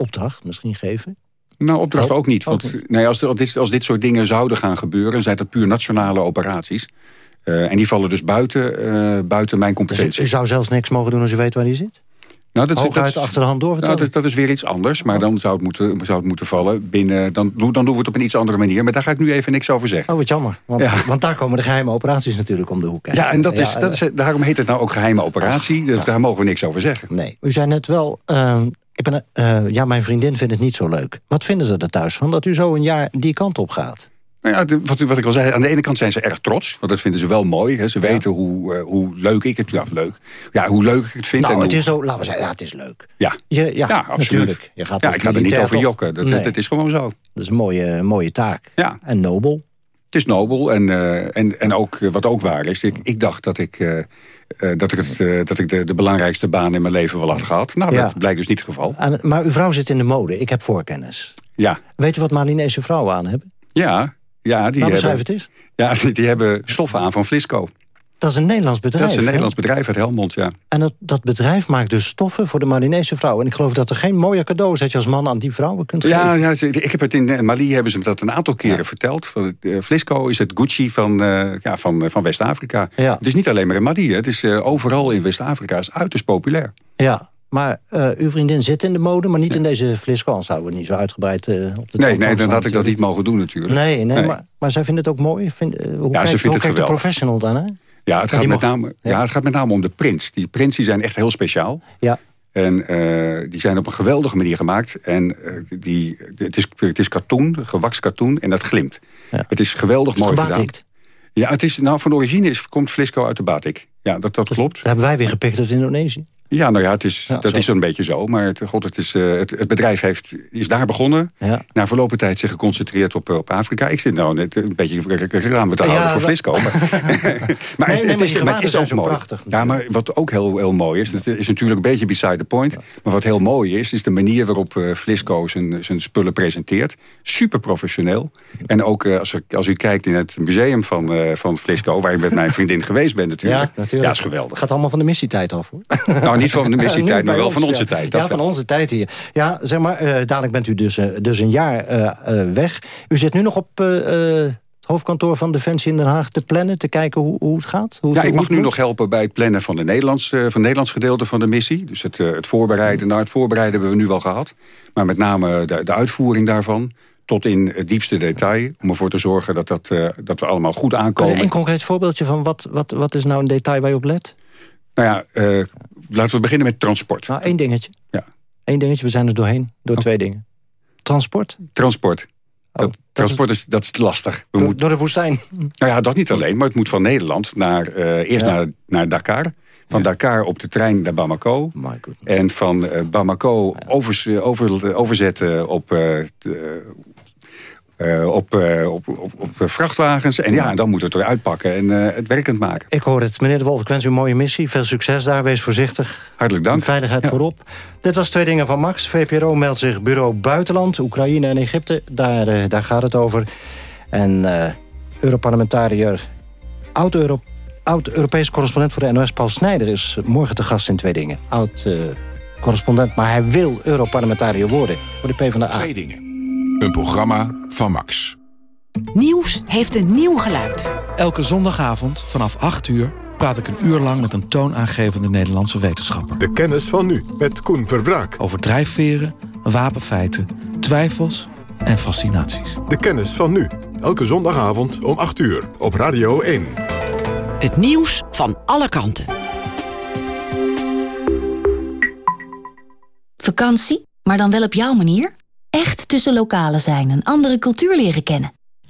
opdracht misschien geven. Nou, opdracht oh, ook niet. Want okay. nee, als, dit, als dit soort dingen zouden gaan gebeuren... zijn dat puur nationale operaties. Uh, en die vallen dus buiten, uh, buiten mijn competentie. Dus u zou zelfs niks mogen doen als u weet waar die zit? Nou, dat, Hooguit dat, achter de hand door nou, dat, dat, is weer iets anders. Maar oh. dan zou het, moeten, zou het moeten vallen binnen... Dan, dan doen we het op een iets andere manier. Maar daar ga ik nu even niks over zeggen. Oh, wat jammer. Want, ja. want daar komen de geheime operaties natuurlijk om de hoek. Ja, en dat is, ja, dat is, daarom heet het nou ook geheime operatie. Dus daar mogen we niks over zeggen. Nee. U zei net wel... Uh, ik ben, uh, ja, mijn vriendin vindt het niet zo leuk. Wat vinden ze er thuis van dat u zo een jaar die kant op gaat? Nou ja, wat, wat, ik al zei, aan de ene kant zijn ze erg trots. Want dat vinden ze wel mooi. Hè. Ze ja. weten hoe, uh, hoe leuk ik het... Ja, leuk. Ja, hoe leuk ik het vind. Nou, en het hoe... is zo, laten we zeggen, ja, het is leuk. Ja, Je, ja, ja absoluut. Natuurlijk. Je gaat ja, ik ga er niet over jokken. Dat, nee. is gewoon zo. Dat is een mooie, mooie taak. Ja. En nobel. Het is nobel. En, uh, en, en ook wat ook waar is. Ik, ik dacht dat ik... Uh, uh, dat ik, het, uh, dat ik de, de belangrijkste baan in mijn leven wel had gehad. Nou, ja. dat blijkt dus niet het geval. Maar uw vrouw zit in de mode. Ik heb voorkennis. Ja. Weet u wat Malinese vrouwen aan hebben? Ja, ja, die nou, hebben, het eens. Ja, (laughs) die, die, hebben stoffen aan van Flisco. Dat is een Nederlands bedrijf. Dat is een Nederlands bedrijf uit Helmond, ja. En dat, dat bedrijf maakt dus stoffen voor de Malinese vrouwen. En ik geloof dat er geen mooier cadeau is dat je als man aan die vrouwen kunt ja, geven. Ja, ik heb het in Mali hebben ze me dat een aantal keren ja. verteld. Uh, Flisco is het Gucci van, uh, ja, van, van West-Afrika. Ja. Het is niet alleen maar in Mali, hè. het is overal in West-Afrika is uiterst populair. Ja, maar uh, uw vriendin zit in de mode, maar niet in deze Flisco. Zouden we niet zo uitgebreid uh, op de Nee, nee dan had ik dat niet mogen doen natuurlijk. Nee, nee, nee. Maar, maar zij vindt het ook mooi. Vind, uh, hoe ja, kijkt, ze vindt hoe het de professional dan, hè? Ja, het gaat, met name, ja. ja. het gaat met name om de prints. Die prints die zijn echt heel speciaal. Ja. En uh, die zijn op een geweldige manier gemaakt. En uh, die, het, is, het is katoen, gewaks katoen, en dat glimt. Ja. Het is geweldig is mooi gedaan. Ja, het is, nou, van origine is, komt Flisco uit de batik. Ja, dat, dat dus klopt. Dat hebben wij weer gepikt uit Indonesië. Ja, nou ja, het is, Ja, dat zo. is een beetje zo. Maar het, god, het, is, uh, het, het bedrijf heeft, is daar begonnen. Ja. Na verloop tijd zich geconcentreerd op, op Afrika. Ik zit nou net een beetje reclame te houden Ja, voor Flisco. Maar, maar (laughs) (laughs) Nee, nee, het, maar is, maar het is ook mooi. prachtig Ja, maar wat ook heel, heel mooi is... het is natuurlijk een beetje beside the point... maar wat heel mooi is, is de manier waarop uh, Flisco zijn, zijn spullen presenteert. Super professioneel. En ook uh, als, er- als u kijkt in het museum van, van Flisco... waar ik met mijn (laughs) vriendin geweest ben natuurlijk. Ja, natuurlijk. Ja, is geweldig. Het gaat allemaal van de missietijd af, hoor. Nou, niet van de (laughs) missietijd, maar wel ons, van onze ja. tijd. Dat Ja, van onze tijd hier. Ja, zeg maar, eh, dadelijk bent u dus, eh, dus een jaar eh, weg. U zit nu nog op het hoofdkantoor van Defensie in Den Haag te plannen... te kijken hoe, hoe het gaat? Hoe het, Ja, ik mag nu moet? nog helpen bij het plannen van, de Nederlands, van het Nederlands gedeelte van de missie. Dus het, het voorbereiden. Nou, het voorbereiden hebben we nu wel gehad. Maar met name de, de uitvoering daarvan. Tot in het diepste detail. Om ervoor te zorgen dat, dat, dat we allemaal goed aankomen. een concreet voorbeeldje van wat, wat, wat is nou een detail waar je op let? Nou ja, eh, laten we beginnen met transport. Nou, één dingetje. Ja. Eén dingetje, we zijn er doorheen. Door twee dingen. Transport? Transport. Oh, dat transport is, dat is lastig. We Door, moeten, door de woestijn. nou ja, dat niet alleen. Maar het moet van Nederland naar, eh, eerst Ja. naar, naar Dakar. Van Dakar op de trein naar Bamako. En van eh, Bamako overs- over, overzetten op, eh, op, op, op, op vrachtwagens. En ja, dan moeten we het weer uitpakken en eh, het werkend maken. Ik hoor het. Meneer De Wolf, ik wens u een mooie missie. Veel succes daar. Wees voorzichtig. Hartelijk dank. Veiligheid Ja. voorop. Dit was Twee Dingen van Max. VPRO meldt zich bureau buitenland. Oekraïne en Egypte. Daar, eh, daar gaat het over. En eh Europarlementariër... Oud-Euro- Oud-Europees correspondent voor de NOS, Paul Snijder... is morgen te gast in Twee Dingen. Oud-correspondent, maar hij wil Europarlementariër worden. Voor de PvdA. Twee dingen. Een programma van Max. Nieuws heeft een nieuw geluid. Elke zondagavond vanaf 8 uur praat ik een uur lang met een toonaangevende Nederlandse wetenschapper. De kennis van nu, met Koen Verbraak. Over drijfveren, wapenfeiten, twijfels en fascinaties. De kennis van nu, elke zondagavond om 8 uur op Radio 1. Het nieuws van alle kanten. Vakantie, maar dan wel op jouw manier? Echt tussen lokalen zijn en andere cultuur leren kennen.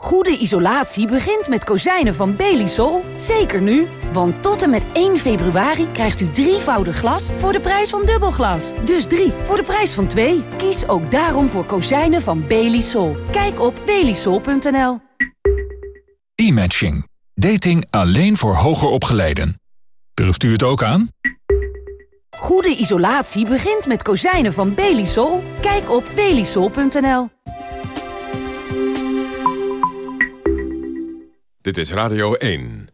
Goede isolatie begint met kozijnen van Belisol. Zeker nu, want tot en met 1 februari krijgt u drievoudig glas voor de prijs van dubbelglas. Dus drie voor de prijs van twee. Kies ook daarom voor kozijnen van Belisol. Kijk op belisol.nl. E-matching. Dating alleen voor hoger opgeleiden. Durft u het ook aan? Goede isolatie begint met kozijnen van Belisol. Kijk op belisol.nl. Dit is Radio 1.